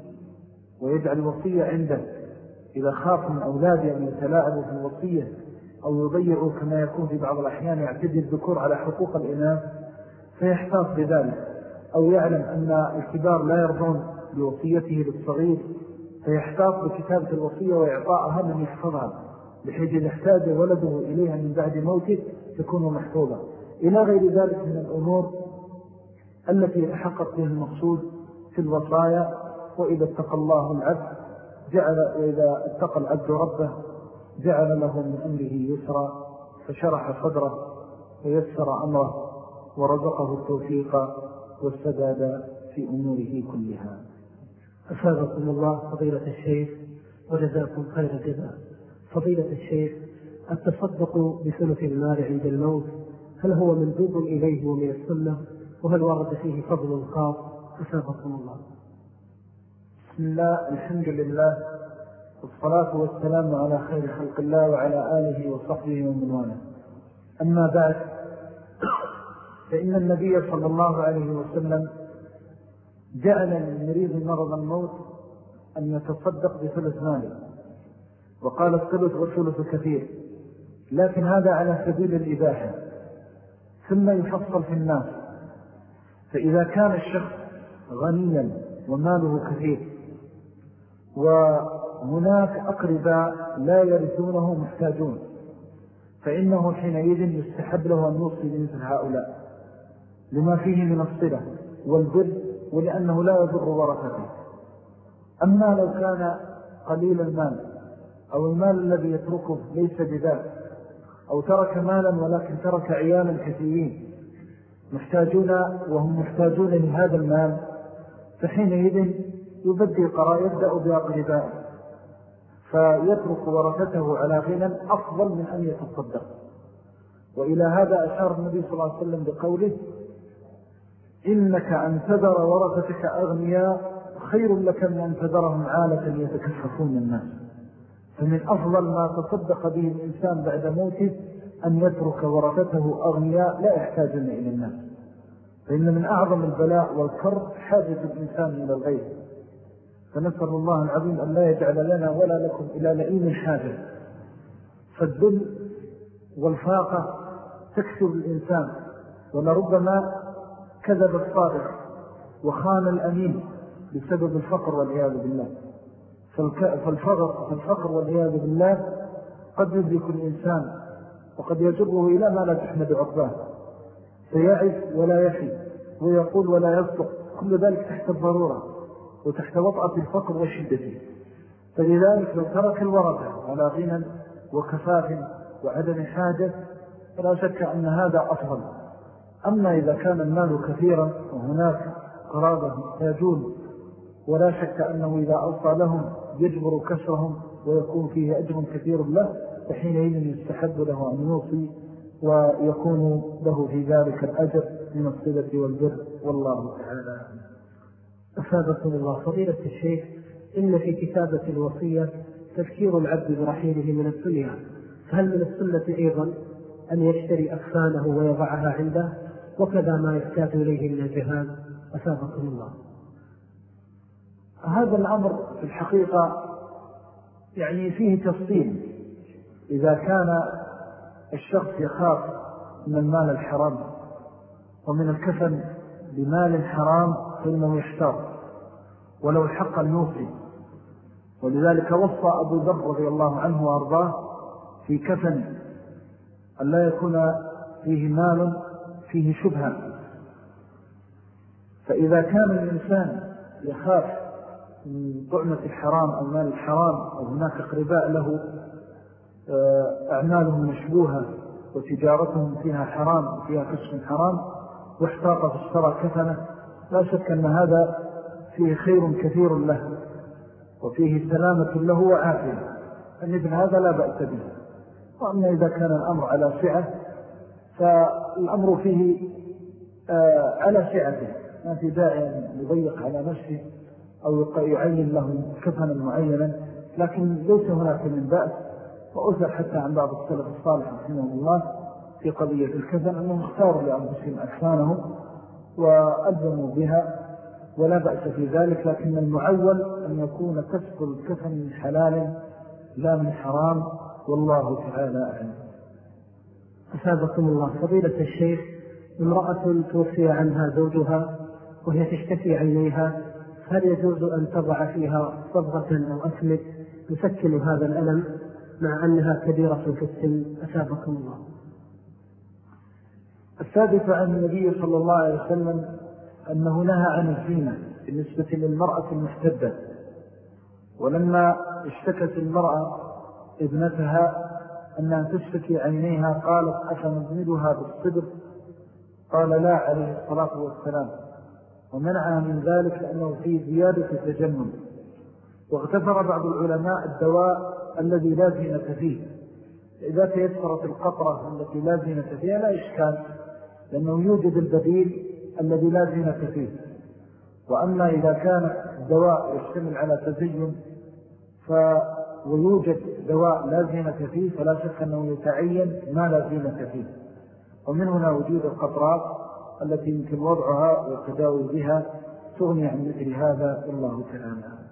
ويجعل الوصية عنده إذا خاف من أولاده أن يتلاعبوا في الوصية أو يضيعوا كما يكون في بعض الأحيان يعتدي الذكور على حقوق الإناث فيحتاط بذلك أو يعلم أن الكبار لا يرضون بوصيته للصغير فيحتاط بكتابة الوصية وإعطاءها من يحفظها. بحيث إذا احتاج ولده إليها من بعد موته تكون محفوظة. إلى غير ذلك من الأمور التي يتحقق بها المقصود في الوصايا وإذا اتقى الله العبد جعل وإذا اتقى العبد ربه جعل له من أمره يسرا فشرح صدره ويسر أمره ورزقه التوفيق والسداد في أموره كلها. أسابقكم الله فضيلة الشيخ وجزاكم خير الجزاء. فضيلة الشيخ التصدق بثلث المال عند الموت هل هو مندوب إليه ومن السنة؟ وهل ورد فيه فضل خاص أسابقكم الله. بسم الله الحمد لله والصلاة والسلام على خير خلق الله وعلى آله وصحبه ومن وأنا أما بعد فإن النبي صلى الله عليه وسلم جعل للمريض مرض الموت أن يتصدق بثلث ماله. وقال الثلث والثلث كثير لكن هذا على سبيل الإباحة. ثم يفصل في الناس. فإذا كان الشخص غنيا وماله كثير وهناك أقرباء لا يرثونه محتاجون فإنه حينئذ يستحب له أن يوصي لمثل هؤلاء. لما فيه من الصلة والبر ولأنه لا يضر ورثته. أما لو كان قليل المال أو المال الذي يتركه ليس بذلك. أو ترك مالا ولكن ترك عيالا كثيرين. محتاجون وهم محتاجون لهذا المال. فحينئذ يبدي قراء يبدأ بأقربائه فيترك ورثته على غنى أفضل من أن يتصدق. وإلى هذا أشار النبي صلى الله عليه وسلم بقوله إنك أن تذر ورثتك أغنياء خير لك من أن تذرهم عالة يتكففون الناس. فمن أفضل ما تصدق به الإنسان بعد موته أن يترك ورثته أغنياء لا يحتاجون إلى الناس. فإن من أعظم البلاء والكر حاجة الإنسان إلى الغير. فنسأل الله العظيم أن لا يجعل لنا ولا لكم إلى لئيم حاجة. فالذل والفاقة تكسر الإنسان ولربما كذب الصادق وخان الأمين بسبب الفقر والعياذ بالله. فالفقر, فالفقر والعياذ بالله قد يدرك الإنسان وقد يجره إلى ما لا تحمد عقباه فيعز ولا يفي ويقول ولا يصدق. كل ذلك تحت الضرورة وتحت وطأة الفقر وشدته. فلذلك لو ترك الورثة على غنى وكفاف وعدم حاجة فلا شك أن هذا أفضل. أما إذا كان المال كثيرا وهناك قرابة محتاجون ولا شك أنه إذا أوصى لهم يجبر كسرهم ويكون فيه أجر كثير له فحينئذ يستحب له أن يوصي ويكون له في ذلك الأجر من الصلة والبر. والله تعالى أفادكم الله. فضيلة الشيخ إن في كتابة الوصية تذكير العبد برحيله من الدنيا فهل من السنة أيضا أن يشتري أكفانه ويضعها عنده؟ وكذا ما يحتاج إليه من الجهاد؟ أفادكم الله. هذا الأمر في الحقيقة يعني فيه تفصيل. إذا كان الشخص يخاف من المال الحرام ومن الكفن بمال حرام فإنه يحتار ولو الحق النوصي ولذلك وصى أبو ذر رضي الله عنه وأرضاه في كفن أن لا يكون فيه مال فيه شبهة. فإذا كان الإنسان يخاف طعمة الحرام أو مال الحرام أو هناك قرباء له آه، أعمالهم مشبوهة وتجارتهم فيها حرام وفيها كشف حرام واحتاط فاشترى كفنة لا شك أن هذا فيه خير كثير له وفيه سلامة له وعافية. فمثل هذا لا بأس به. وأما إذا كان الأمر على سعة فالأمر فيه آه، على سعته. ما في داعي يضيق على نفسه. أو يعين له كفنا معينا لكن ليس هناك من بأس. وأثر حتى عن بعض السلف الصالح رحمه الله في قضية الكفن أنهم اختاروا لأنفسهم أكفانهم وألزموا بها ولا بأس في ذلك لكن المعول أن يكون كسب الكفن من حلال لا من حرام. والله تعالى أعلم. أسابقكم الله فضيلة الشيخ امرأة توفي عنها زوجها وهي تشتكي عينيها هل يجوز أن تضع فيها صبغة أو أسمد يسكن هذا الألم مع أنها كبيرة في السن؟ أسابقكم الله. الثابت عن النبي صلى الله عليه وسلم أنه نهى عن الزينة بالنسبة للمرأة المحتدة ولما اشتكت المرأة ابنتها أنها تشتكي عينيها قالت أفنزمدها بالصدر؟ قال لا عليه الصلاة والسلام. ومنعها من ذلك لأنه فيه زيادة تجنن واغتفر بعض العلماء الدواء الذي لا زينة فيه. إذا تيسرت القطرة التي لا زينة فيها لا إشكال لأنه يوجد البديل الذي لا زينة فيه. وأما إذا كان الدواء يشتمل على تزين ف ويوجد دواء لا زينة فيه فلا شك أنه يتعين ما لا زينة فيه. ومن هنا وجود القطرات التي يمكن وضعها والتداول بها تغني عن مثل هذا الله تعالى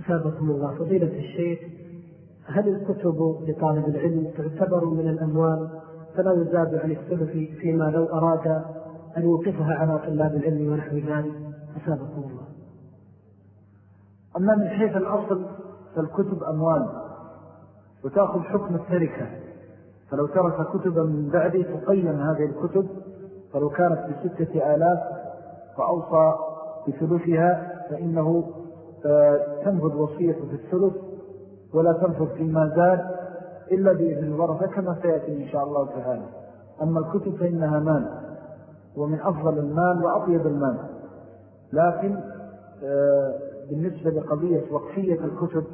أسابقكم الله. فضيلة الشيخ هل الكتب لطالب العلم تعتبر من الأموال؟ فلا يزاد عن الثلث فيما لو أراد أن يوقفها على طلاب العلم ونحو ذلك. أسابقكم الله. أما من حيث الأصل فالكتب أموال وتأخذ حكم التركة. فلو ترك كتبا من بعده تقيم هذه الكتب فلو كانت بستة آلاف فأوصى بثلثها فإنه آه، تنفذ وصية في الثلث ولا تنفذ فيما زاد إلا بإذن الورثة كما سيأتي إن شاء الله تعالى. أما الكتب فإنها مال ومن أفضل المال وأطيب المال. لكن آه، بالنسبة لقضية وقفية الكتب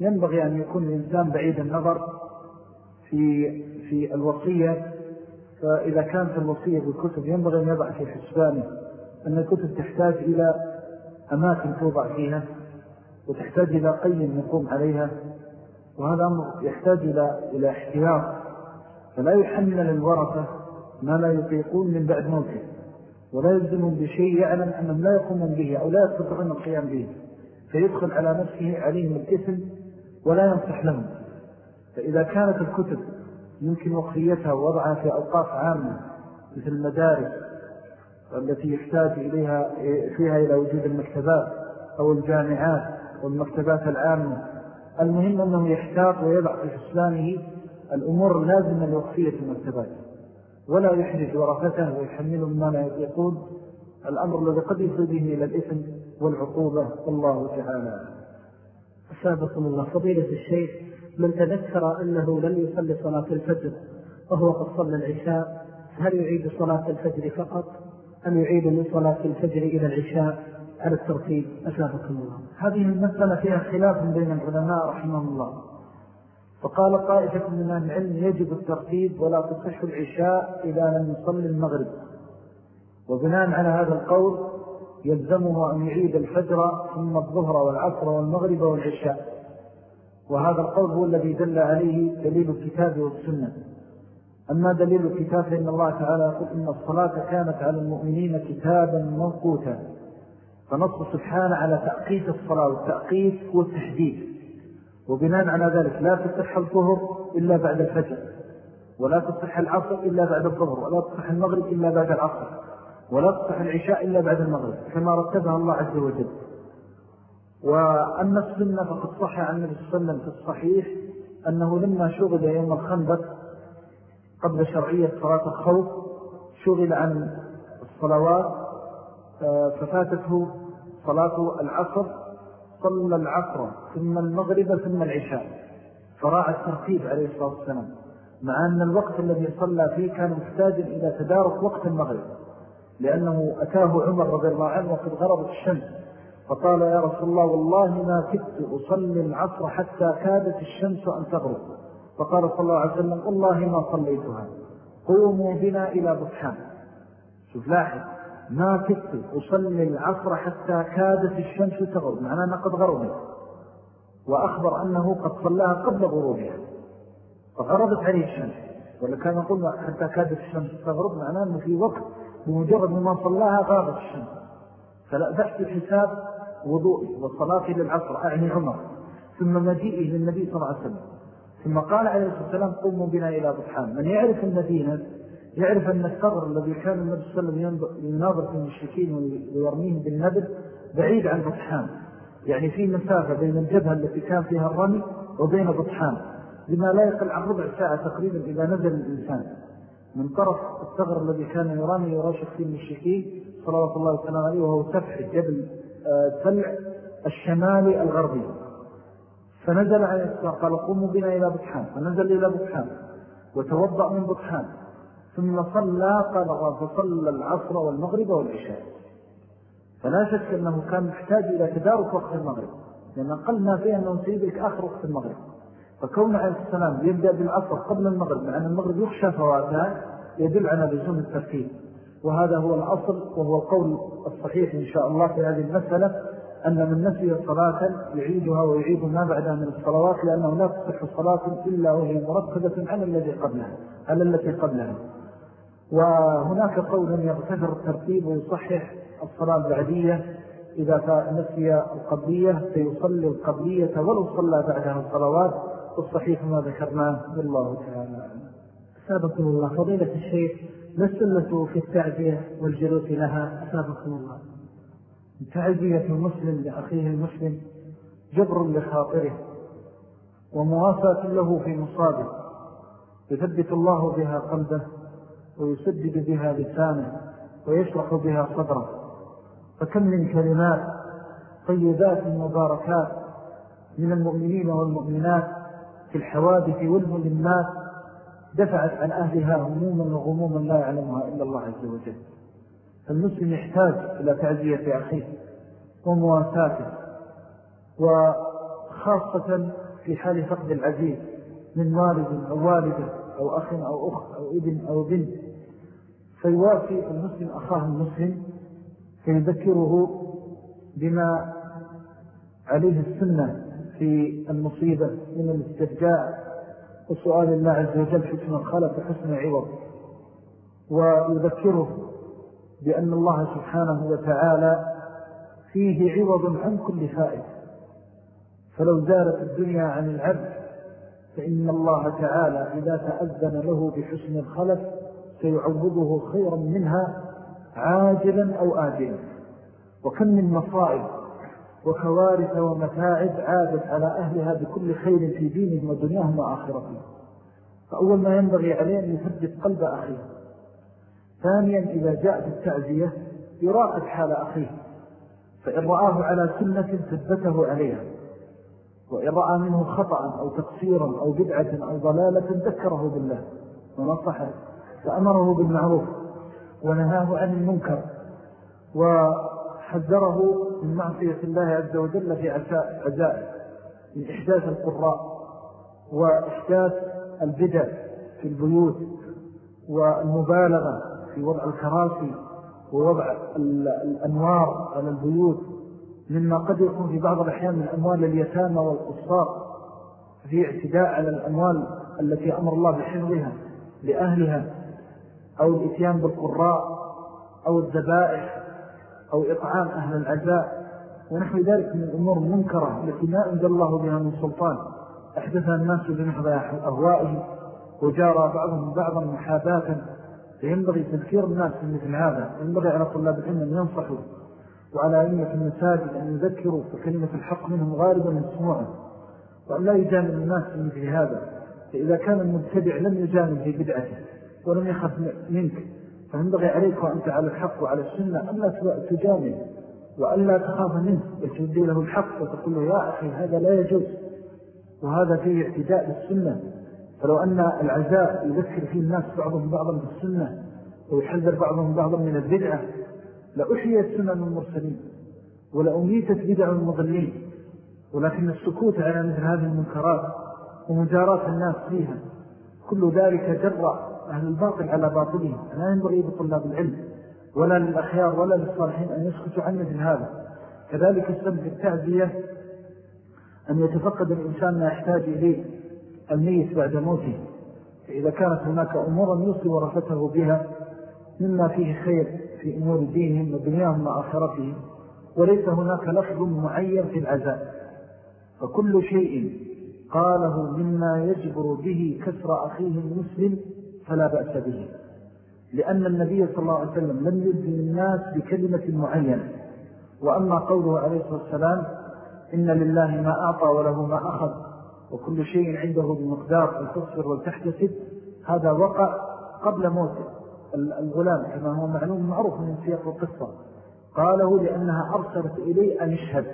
ينبغي أن يكون الإنسان بعيد النظر في, في الوصية فإذا كانت الوصية بالكتب ينبغي أن يضع في حسبانه أن الكتب تحتاج إلى أماكن توضع فيها وتحتاج إلى قيم يقوم عليها وهذا أمر يحتاج إلى, إلى احتياط. فلا يحمل الورثة ما لا يطيقون من بعد موته ولا يلزمون بشيء يعلم أنهم لا يقومون به أو لا يستطيعون القيام به فيدخل على نفسه عليهم الإثم ولا ينصح لهم. فإذا كانت الكتب يمكن وقفيتها ووضعها في أوقاف عامة مثل المدارس التي يحتاج إليها فيها إلى وجود المكتبات أو الجامعات والمكتبات العامة. المهم أنه يحتاط ويضع في حسلانه الأمور اللازمة لوقفية المكتبات ولا يحرج ورثته ويحمله ما لا يقول. الأمر الذي قد يفضي به إلى الإثم والعقوبة الله تعالى. أسابقكم الله. فضيلة الشيخ من تذكر أنه لم يصلي صلاة الفجر وهو قد صلى العشاء هل يعيد صلاة الفجر فقط أم يعيد من صلاة الفجر إلى العشاء؟ على الترتيب أسابقكم الله. هذه المسألة فيها خلاف بين العلماء رحمه الله. فقال طائفة من العلم يجب الترتيب ولا تصح العشاء إذا لم يصلي المغرب. وبناء على هذا القول يلزمه أن يعيد الفجر ثم الظهر والعصر والمغرب والعشاء. وهذا القول هو الذي دل عليه دليل الكتاب والسنة. أما دليل الكتاب فإن الله تعالى يقول إن الصلاة كانت على المؤمنين كتابا موقوتا. فنص سبحانه على تأقيت الصلاة والتأقيت هو التحديد وبناء على ذلك لا تصح الظهر إلا بعد الفجر. ولا تصح العصر إلا بعد الظهر. ولا تصح المغرب إلا بعد العصر. ولا تصح العشاء إلا بعد المغرب. كما رتبها الله عز وجل. وأما السنة فقد صح عن النبي صلى الله عليه وسلم في الصحيح أنه لما شغل يوم الخندق قبل شرعية صلاة الخوف شغل عن الصلوات آه، ففاتته صلاة العصر صلى العصر ثم المغرب ثم العشاء فراعى الترتيب عليه الصلاة والسلام مع أن الوقت الذي صلى فيه كان محتاجا إلى تدارك وقت المغرب لأنه أتاه عمر رضي الله عنه وقد غربت الشمس. فقال يا رسول الله والله ما كدت أصلي العصر حتى كادت الشمس أن تغرب. فقال صلى الله عليه وسلم والله ما صليتها. قوموا بنا إلى بطحان. شوف لاحظ ما كدت أصلي العصر حتى كادت الشمس تغرب. معناه أنها قد غربت. وأخبر أنه قد صلاها قبل غروبها. فغربت عليه الشمس. ولا كان يقول حتى كادت الشمس تغرب معناه أنه في وقت بمجرد ما صلاها غابت الشمس. فلا بحث حساب وضوئي والصلاة للعصر أعني عمر ثم مجيئه للنبي صلى الله عليه وسلم. ثم قال عليه الصلاة والسلام قوموا بنا إلى بطحان من يعرف المدينة يعرف أن الثغر الذي كان النبي صلى الله عليه وسلم يناظر في المشركين ويرميهم بالنبل بعيد عن بطحان يعني في مسافة بين الجبهة التي كان فيها الرمي وبين بطحان لما لا يقل عن ربع ساعة تقريبا إذا نزل الإنسان. من طرف الثغر الذي كان يرامي يراشق فيه المشركين صلوات الله وسلم عليه وهو سفح جبل آه، الشمالي الغربي. فنزل عليه السلام قال قوموا بنا إلى بطحان. فنزل إلى بطحان وتوضأ من بطحان. ثم صلى قال فصلى العصر والمغرب والعشاء. فلا شك أنه كان محتاج إلى تدارك وقت المغرب لأن أقل ما فيه أنه سيدك آخر وقت المغرب. فكون عليه السلام يبدأ بالعصر قبل المغرب مع أن المغرب يخشى فواتها يدل على لزوم الترتيب. وهذا هو الأصل وهو القول الصحيح إن شاء الله في هذه المسألة أن من نسي صلاة يعيدها ويعيد ما بعدها من الصلوات لأنه لا تصح صلاة إلا وهي مركبة على الذي قبلها على التي قبلها. وهناك قول يغتفر الترتيب ويصحح الصلاة البعدية إذا نسي القبلية فيصلي القبلية ولو صلى بعدها الصلوات والصحيح ما ذكرناه والله تعالى. سابقكم الله. فضيلة الشيخ ما السنة في التعزية والجلوس لها سابقكم الله. تعزية المسلم لأخيه المسلم جبر لخاطره ومواساة له في مصابه. يثبت الله بها قلبه ويسدد بها لسانه ويشرح بها صدره. فكم من كلمات طيبات مباركات من المؤمنين والمؤمنات في الحوادث والملمات دفعت عن أهلها هموما وغموما لا يعلمها إلا الله عز وجل. فالمسلم يحتاج إلى تعزية أخيه ومواساته وخاصة في حال فقد العزيز من والد أو والدة أو أخ أو أخت أو ابن أو بنت. فيوافي المسلم أخاه المسلم فيذكره بما عليه السنة في المصيبة من الاسترجاع وسؤال الله عز وجل حسن الخلق وحسن عوض. ويذكره بأن الله سبحانه وتعالى فيه عوض عن كل فائد فلو زالت الدنيا عن العبد فإن الله تعالى إذا تأذن له بحسن الخلف سيعوضه خيرا منها عاجلا أو آجلا. وكم من مصائب وكوارث ومتاعب عادت على أهلها بكل خير في دينهم ودنياهم وآخرتهم. فأول ما ينبغي عليه أن يثبت قلب أخيه. ثانيا إذا جاء التعزية يراقب حال أخيه. فإن رآه على سنة ثبته عليها. وإن رأى منه خطأ أو تقصيرا أو بدعة أو ضلالة ذكره بالله. ونصحه فأمره بالمعروف ونهاه عن المنكر. وحذره من معصية الله عز وجل في عزائه من إحداث القراء وإحداث البدع في البيوت والمبالغة في وضع الكراسي ووضع الأنوار على البيوت مما قد يكون في بعض الأحيان من أموال اليتامى والقصار في اعتداء على الأموال التي أمر الله بحفظها لأهلها أو الإتيان بالقراء أو الذبائح أو إطعام أهل العزاء ونحو ذلك من الأمور المنكرة التي ما أنزل الله بها من سلطان. أحدثها الناس بنحض أهوائهم وجارى بعضهم بعضا محاباة. فينبغي تذكير الناس في مثل هذا. ينبغي على طلاب العلم أن ينصحوا وعلى أئمة المساجد أن يذكروا فكلمة الحق منهم غالبا مسموعا وأن لا يجامل الناس في مثل هذا. فإذا كان المبتدع لم يجامل في بدعته ولم يخف منك. فينبغي عليك وأنت على الحق وعلى السنة أن لا تجامل وأن لا تخاف منه وتودي له الحق وتقول له يا أخي هذا لا يجوز. وهذا فيه اعتداء بالسنة فلو أن العزاء يذكر فيه الناس بعضهم بعضا بالسنة ويحذر بعضهم بعضا من البدعة لأحيت سنن المرسلين ولأميتت بدع المضلين ولكن السكوت على مثل هذه المنكرات ومجارات الناس فيها كل ذلك جرى أهل الباطل على باطلهم. لا ينبغي بطلاب العلم ولا للأخيار ولا للصالحين أن يسكتوا عن مثل هذا. كذلك السبب في التعزية أن يتفقد الإنسان ما يحتاج إليه الميت بعد موته. فإذا كانت هناك أمورا يوصي ورثته بها مما فيه خير في أمور دينهم ودنياهم وآخرتهم وليس هناك لفظ معين في العزاء. فكل شيء قاله مما يجبر به كسر أخيه المسلم فلا بأس به. لأن النبي صلى الله عليه وسلم لم يدين الناس بكلمة معينة. وأما قوله عليه الصلاة والسلام إن لله ما أعطى وله ما أخذ وكل شيء عنده بمقدار التصفر والتحتسب هذا وقع قبل موته الغلام. كما هو معلوم معروف من سياق القصة. قاله لأنها أرسلت إليه أن يشهد.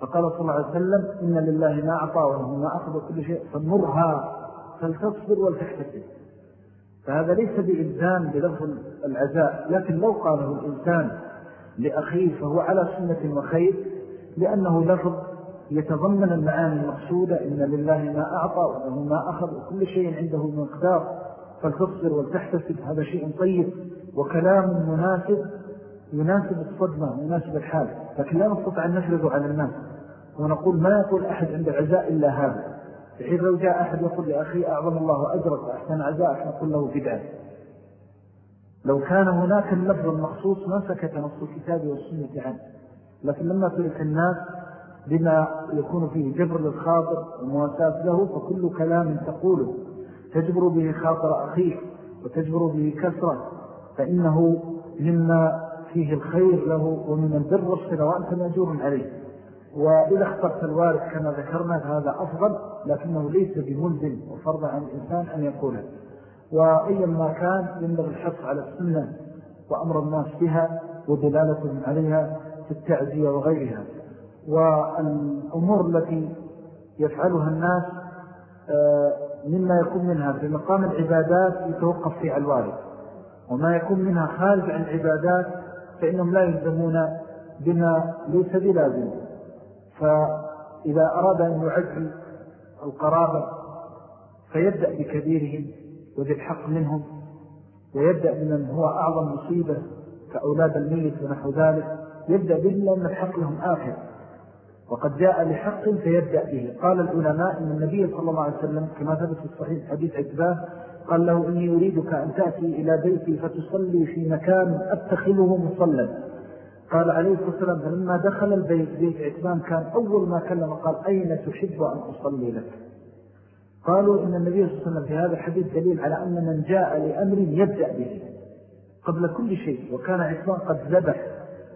فقال صلى الله عليه وسلم إن لله ما أعطى وله ما أخذ كل شيء فمرها فلتصبر ولتحتسب فهذا ليس بإلزام بلفظ العزاء لكن لو قاله الإنسان لأخيه فهو على سنة وخير لأنه لفظ يتضمن المعاني المقصودة إن لله ما أعطى وله ما أخذ وكل شيء عنده مقدار فلتصبر ولتحتسب هذا شيء طيب وكلام مناسب يناسب الصدمة ويناسب الحال لكن لا نستطيع أن نفرض على الناس ونقول ما يقول أحد عند العزاء إلا هذا. بحيث لو جاء أحد يقول لأخي أعظم الله أجرك وأحسن عزاءك نقول له بدعة. لو كان هناك اللفظ المخصوص ما سكت نص الكتاب والسنة عنه. لكن لما ترك الناس بما يكون فيه جبر للخاطر ومواساة له فكل كلام تقوله. تجبر به خاطر أخيك وتجبر به كسرة فإنه مما فيه الخير له ومن البر والصلة وأنت مأجور عليه. وإذا اخترت الوارث كما ذكرنا فهذا أفضل لكنه ليس بملزم وفرض عن الإنسان أن يقوله وأيا ما كان ينبغي الحق على السنة وأمر الناس بها ودلالتهم عليها في التعزية وغيرها. والأمور التي يفعلها الناس آه، مما يكون منها في مقام العبادات يتوقف في الوارث. وما يكون منها خارج عن العبادات فإنهم لا يلزمون بما ليس بلازم. فإذا أراد أن يعزي القرابة فيبدأ بكبيرهم وذي الحق منهم ويبدأ بمن هو أعظم مصيبة كأولاد الميت ونحو ذلك يبدأ به لأن الحق لهم آخر. وقد جاء لحق فيبدأ به. قال العلماء أن النبي صلى الله عليه وسلم كما ثبت في الصحيح حديث عتباه قال له إني أريدك أن تأتي إلى بيتي فتصلي في مكان أتخذه مصلى. قال عليه الصلاة والسلام فلما دخل البيت بيت عتبان كان أول ما كلم قال أين تحب أن أصلي لك؟ قالوا إن النبي صلى الله عليه وسلم في هذا الحديث دليل على أن من جاء لأمر يبدأ به قبل كل شيء وكان عثمان قد ذبح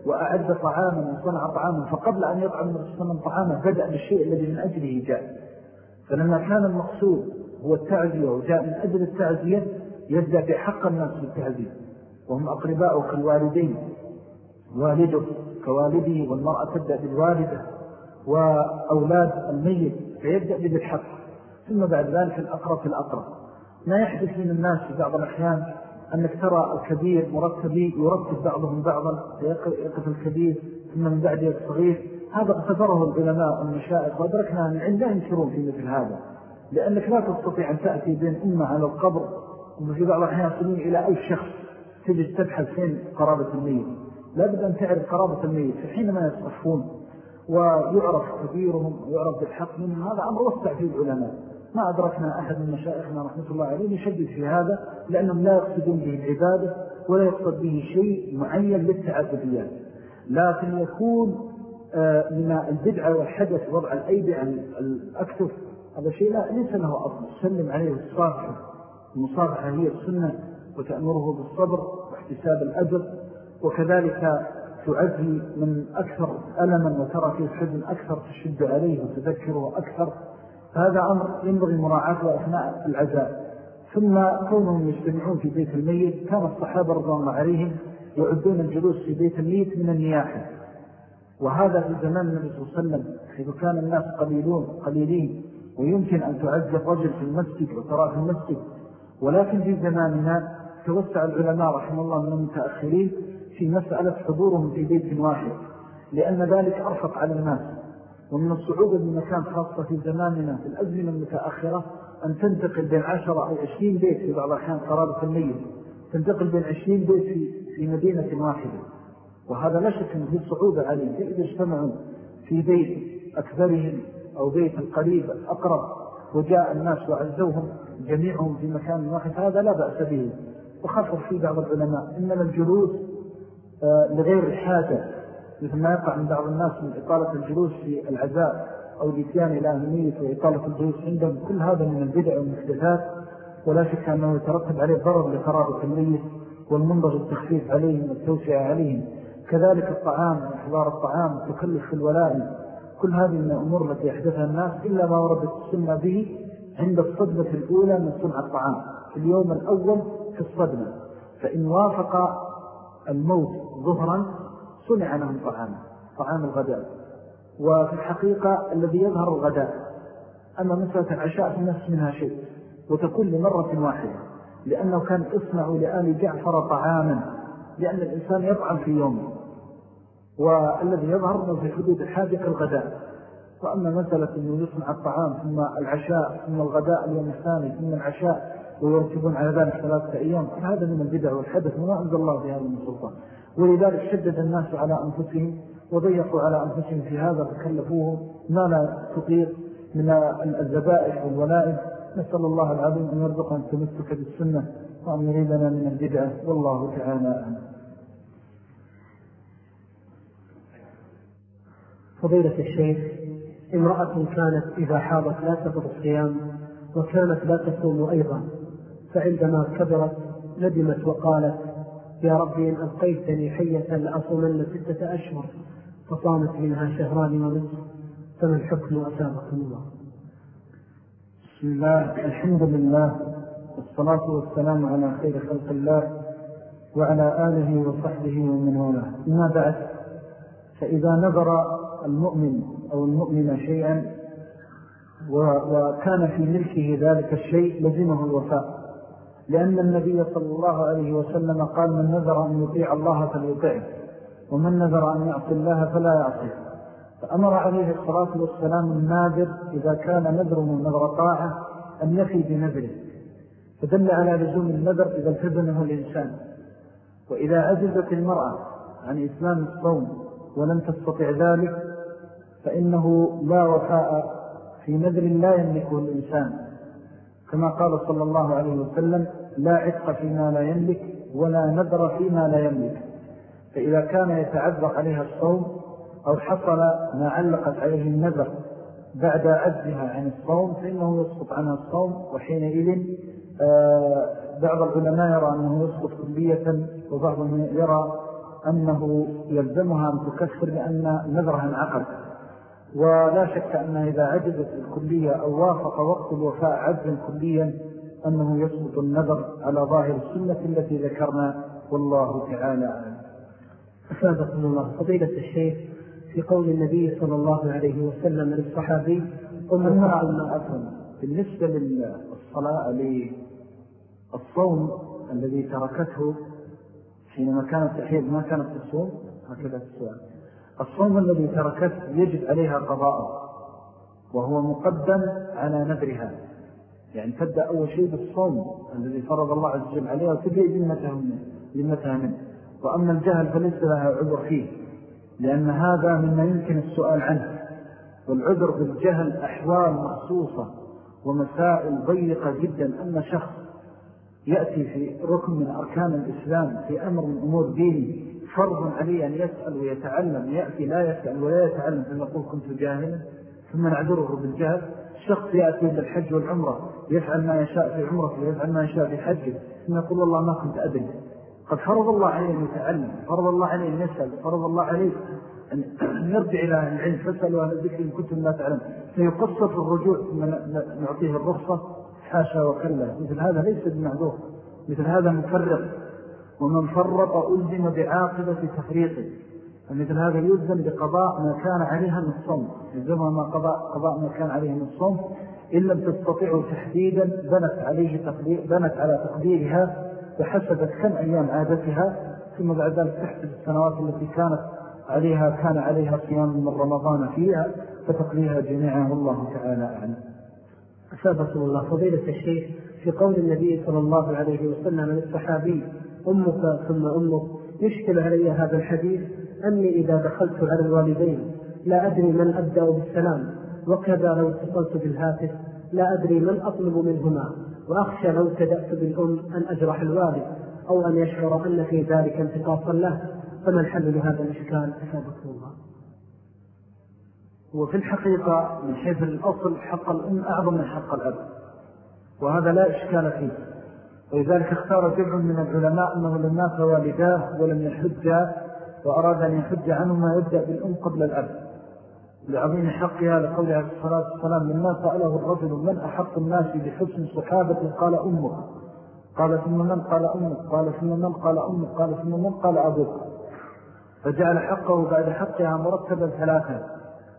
وأعد طعاما وصنع طعاما فقبل أن يطعم النبي صلى الله عليه وسلم طعاما بدأ بالشيء الذي من أجله جاء. فلما كان المقصود هو التعزية وجاء من أجل التعزية يبدأ بحق الناس بالتعزية وهم أقرباء كالوالدين والده كوالده والمرأة تبدأ بالوالدة وأولاد الميت فيبدأ بالحق ثم بعد ذلك الأقرب في الأقرب. ما يحدث من الناس في بعض الأحيان أنك ترى الكبير مرتبي يرتب بعضهم بعضا فيقف الكبير ثم من بعد الصغير. هذا اقتدره العلماء والمشائق وأدركنا أن العلم لا في مثل هذا لأنك لا تستطيع أن تأتي بين أمة على القبر وفي بعض الأحيان يصلون إلى أي شخص تجد تبحث فين قرابة الميت. لا بد أن تعرف قرابة الميت حينما يصرفون ويعرف كبيرهم ويعرف بالحق منهم هذا أمر وسع فيه العلماء. ما أدركنا أحد من مشائخنا رحمة الله عليه يشدد في هذا لأنهم لا يقصدون به العبادة ولا يقصد به شيء معين للتعبديات. لكن يكون آه، من البدعة والحدث وضع الأيدي عن الأكتف هذا شيء لا ليس له أصل. سلم عليه الصافحة المصافحة هي السنة وتأمره بالصبر واحتساب الأجر. وكذلك تعزي من أكثر ألما وترى فيه الحزن أكثر تشد عليه وتذكره أكثر. هذا أمر ينبغي مراعاته أثناء العزاء. ثم كونهم يجتمعون في بيت الميت كان الصحابة رضي الله عليهم يعدون الجلوس في بيت الميت من النياحة. وهذا في زمان النبي صلى الله عليه وسلم حيث كان الناس قليلون قليلين ويمكن أن تعز الرجل في المسجد وترى في المسجد. ولكن في زماننا توسع العلماء رحمه الله من المتأخرين في مسألة حضورهم في بيت واحد لأن ذلك أرفق على الناس. ومن الصعوبة بمكان خاصة في زماننا في الأزمنة المتأخرة أن تنتقل بين عشرة أو عشرين بيت في بعض الأحيان قرابة الميت تنتقل بين عشرين بيت في, مدينة واحدة. وهذا لا شك أنه صعوبة عليه فإذا اجتمعوا في بيت أكثرهم أو بيت القريب الأقرب وجاء الناس وعزوهم جميعهم في مكان واحد هذا لا بأس به. وخفر في بعض العلماء إنما الجلوس لغير الحاجة مثل ما يقع من بعض الناس من إطالة الجلوس في العزاء أو الإتيان إلى أهمية وإطالة الجلوس عندهم. كل هذا من البدع والمحدثات ولا شك أنه يترتب عليه ضرر لقرابة الميت والمنبغ التخفيف عليهم والتوسع عليهم. كذلك الطعام وإحضار الطعام وتكلف الولائم كل هذه من الأمور التي يحدثها الناس إلا ما وردت السنة به عند الصدمة الأولى من صنع الطعام. في اليوم الأول في الصدمة. فإن وافق الموت ظهرا صنع لهم طعاما طعام الغداء. وفي الحقيقة الذي يظهر الغداء أما مسألة العشاء في نفس منها شيء وتكون لمرة واحدة لأنه كان يصنع لآل جعفر طعاما لأن الإنسان يطعم في يومه والذي يظهر في حدود الحاجة الغداء. وأما مسألة أنه يصنع الطعام ثم العشاء ثم الغداء اليوم الثاني ثم العشاء ويرتبون على ذلك ثلاثة أيام. فهذا من البدع والحدث وما أنزل الله بهذا من سلطان. ولذلك شدد الناس على أنفسهم وضيقوا على أنفسهم في هذا فكلفوه ما لا تطيق من الزبائح والولائم. نسأل الله العظيم أن يرزقنا التمسك بالسنة وأن يريدنا من البدعة والله تعالى أعلم. فضيلة الشيخ امرأة كانت إذا حاضت لا تقض الصيام وكانت لا تصوم أيضا. فعندما كبرت ندمت وقالت يا ربي إن أبقيتني حية لأصومن ستة أشهر فصامت منها شهران ونصف فما الحكم أسابقكم الله؟ بسم الله الحمد لله والصلاة والسلام على خير خلق الله وعلى آله وصحبه ومن والاه. ما بعد فإذا نظر المؤمن أو المؤمن شيئا وكان في ملكه ذلك الشيء لزمه الوفاء. لأن النبي صلى الله عليه وسلم قال من نذر أن يطيع الله فليطيعه ومن نذر أن يعصي الله فلا يعصيه. فأمر عليه الصلاة والسلام النادر إذا كان نذره نذر طاعة أن يفي بنذره. فدل على لزوم النذر إذا التزمه الإنسان. وإذا عجزت المرأة عن إسلام الصوم ولم تستطع ذلك فإنه لا وفاء في نذر لا يملكه الإنسان. كما قال صلى الله عليه وسلم لا عتق فيما لا يملك ولا نذر فيما لا يملك. فإذا كان يتعذر عليها الصوم أو حصل ما علقت عليه النذر بعد عجزها عن الصوم فإنه يسقط عنها الصوم وحينئذ آه، بعض العلماء يرى أنه يسقط كلية وبعضهم يرى أنه يلزمها أن تكفر لأن نذرها انعقد. ولا شك أنها إذا عجزت الكلية أو وافق وقت الوفاء عجزا كليا أنه يسقط النذر على ظاهر السنة التي ذكرنا والله تعالى أعلم. أفادكم الله. فضيلة الشيخ في قول النبي صلى الله عليه وسلم للصحابي أمنا أفهم بالنسبة للصلاة للصوم الذي تركته حينما كانت تحيض ما كانت تصوم هكذا السؤال. الصوم الذي تركته يجب عليها قضاء وهو مقدم على نذرها. يعني تبدأ أول شيء بالصوم الذي فرض الله عز وجل عليها وتبدأ ذمتها منه. وأما الجهل فليس لها عذر فيه لأن هذا مما يمكن السؤال عنه. والعذر بالجهل أحوال مخصوصة ومسائل ضيقة جدا. أن شخص يأتي في ركن من أركان الإسلام في أمر من أمور ديني فرض عليه أن يسأل ويتعلم يأتي لا يسأل ولا يتعلم ثم يقول كنت جاهلا ثم نعذره بالجهل. شخص يأتي بالحج والعمرة يفعل ما يشاء في عمرته ويفعل ما يشاء في حجه. ثم يقول والله ما كنت أدري. قد فرض الله عليه أن يتعلم فرض الله عليه أن يسأل فرض الله عليه أن يرجع إلى العلم فاسألوا أهل الذكر إن كنتم لا تعلم فيقصد الرجوع ثم نعطيه الرخصة حاشا وكلا. مثل هذا ليس بمعذور. مثل هذا مفرق ومن فرط ألزم بعاقبة تفريقه فمثل هذا يلزم بقضاء ما كان عليها من الصوم. يلزمها ما قضاء, قضاء ما كان عليها من الصوم. إن لم تستطيعوا تحديدا بنت, عليه تقدير بنت على تقديرها فحسبت كم أيام عادتها ثم بعد ذلك تحسب السنوات التي كانت عليها كان عليها صيام من رمضان فيها فتقليها جميعا والله تعالى أعلم. أسابكم الله فضيلة الشيخ في قول النبي صلى الله عليه وسلم للصحابي أمك ثم أمك. يشكل علي هذا الحديث أني إذا دخلت على الوالدين لا أدري من أبدأ بالسلام وكذا لو اتصلت بالهاتف لا أدري من أطلب منهما وأخشى لو ابتدأت بالأم أن أجرح الوالد أو أن يشعر أن في ذلك انتقاصا له. فما الحل لهذا الإشكال؟ أفادكم الله. وفي الحقيقة من حيث الأصل حق الأم أعظم من حق الأب وهذا لا إشكال فيه. ولذلك اختار جمع من العلماء أنه لم مات والداه ولم يحج وأراد أن يحج عنهما يبدأ بالأم قبل الأب. لعظيم حقها لقول عليه الصلاة والسلام مما سأله الرجل من أحق الناس بحسن صحابة؟ قال أمك قال ثم من؟ قال أمك قال ثم من؟ قال أمك قال ثم من؟ قال أبوك فجعل حقه بعد حقها مرتبا ثلاثا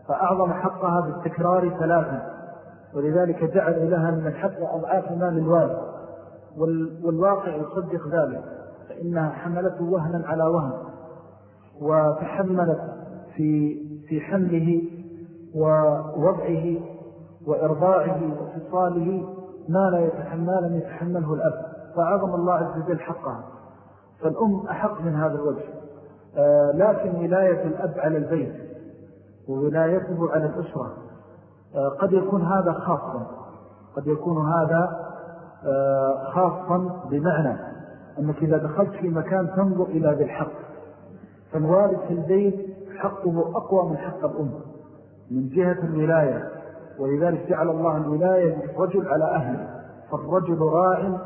فأعظم حقها بالتكرار ثلاثا. ولذلك جعل لها من الحق أضعاف ما للوالد والواقع يصدق ذلك فإنها حملته وهنا على وهن وتحملت في, في حمله ووضعه وإرضاعه وفصاله ما لا يتحمل من يتحمله الأب. فعظم الله عز وجل حقها. فالأم أحق من هذا الوجه. آه، لكن ولاية الأب على البيت وولايته على الأسرة آه، قد يكون هذا خاصا. قد يكون هذا خاصا بمعنى أنك إذا دخلت في مكان تنظر إلى ذي الحق. فالوالد في البيت حقه أقوى من حق الأم من جهة الولاية. ولذلك جعل الله الولاية للرجل على أهله. فالرجل راع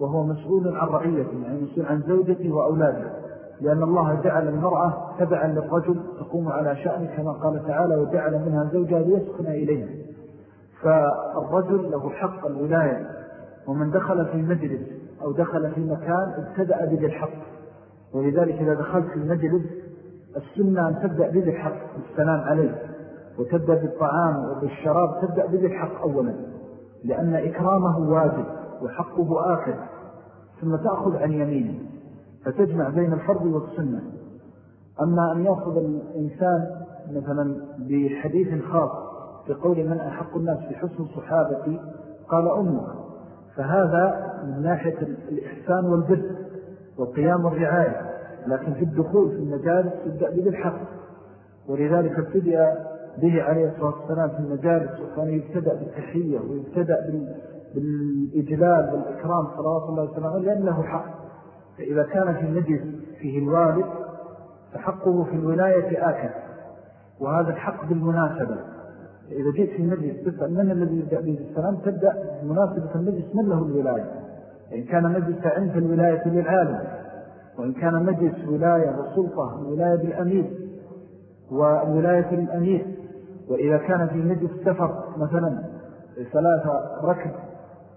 وهو مسؤول عن رعيته يعني مسؤول عن زوجته وأولاده. لأن الله جعل المرأة تبعا للرجل تقوم على شأنه كما قال تعالى وجعل منها زوجها ليسكن إليه فالرجل له حق الولاية. ومن دخل في مجلس أو دخل في مكان ابتدأ بذي الحق. ولذلك إذا دخلت في المجلس السنة أن تبدأ بذي الحق السلام عليه وتبدأ بالطعام وبالشراب تبدأ بذي الحق أولا. لأن إكرامه واجب وحقه آخر. ثم تأخذ عن يمينه. فتجمع بين الفرض والسنة. أما أن يأخذ الإنسان مثلا بحديث خاص بقول من أحق الناس بحسن صحابتي قال أمك. فهذا من ناحية الإحسان والبر والقيام والرعاية لكن في الدخول في المجالس يبدأ بالحق. ولذلك ابتدأ به عليه الصلاة والسلام في المجالس وكان يبتدأ بالتحية ويبتدأ بالإجلال والإكرام صلى الله عليه وسلم لأنه حق. فإذا كان في المجلس فيه الوالد فحقه في الولاية آكد وهذا الحق بالمناسبة. إذا جئت في المجلس تسأل من الذي يبدأ به السلام؟ تبدأ بمناسبة المجلس من له الولاية؟ إن كان مجلس عند الولاية للعالم وإن كان مجلس ولاية وسلطة الولاية بالأمير وولاية للأمير وإذا كان في مجلس سفر مثلا ثلاثة ركب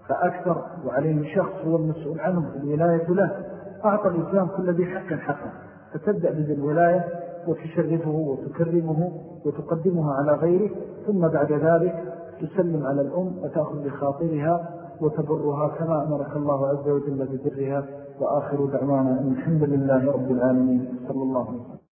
فأكثر وعليه شخص هو المسؤول عنه الولاية له. أعطى الإسلام كل ذي حقا حقا فتبدأ بذي الولاية وتشرفه وتكرمه وتقدمها على غيره ثم بعد ذلك تسلم على الأم وتأخذ بخاطرها وتبرها كما أمرك الله عز وجل بذرها وآخر دعوانا الحمد لله رب العالمين. صلى الله عليه وسلم.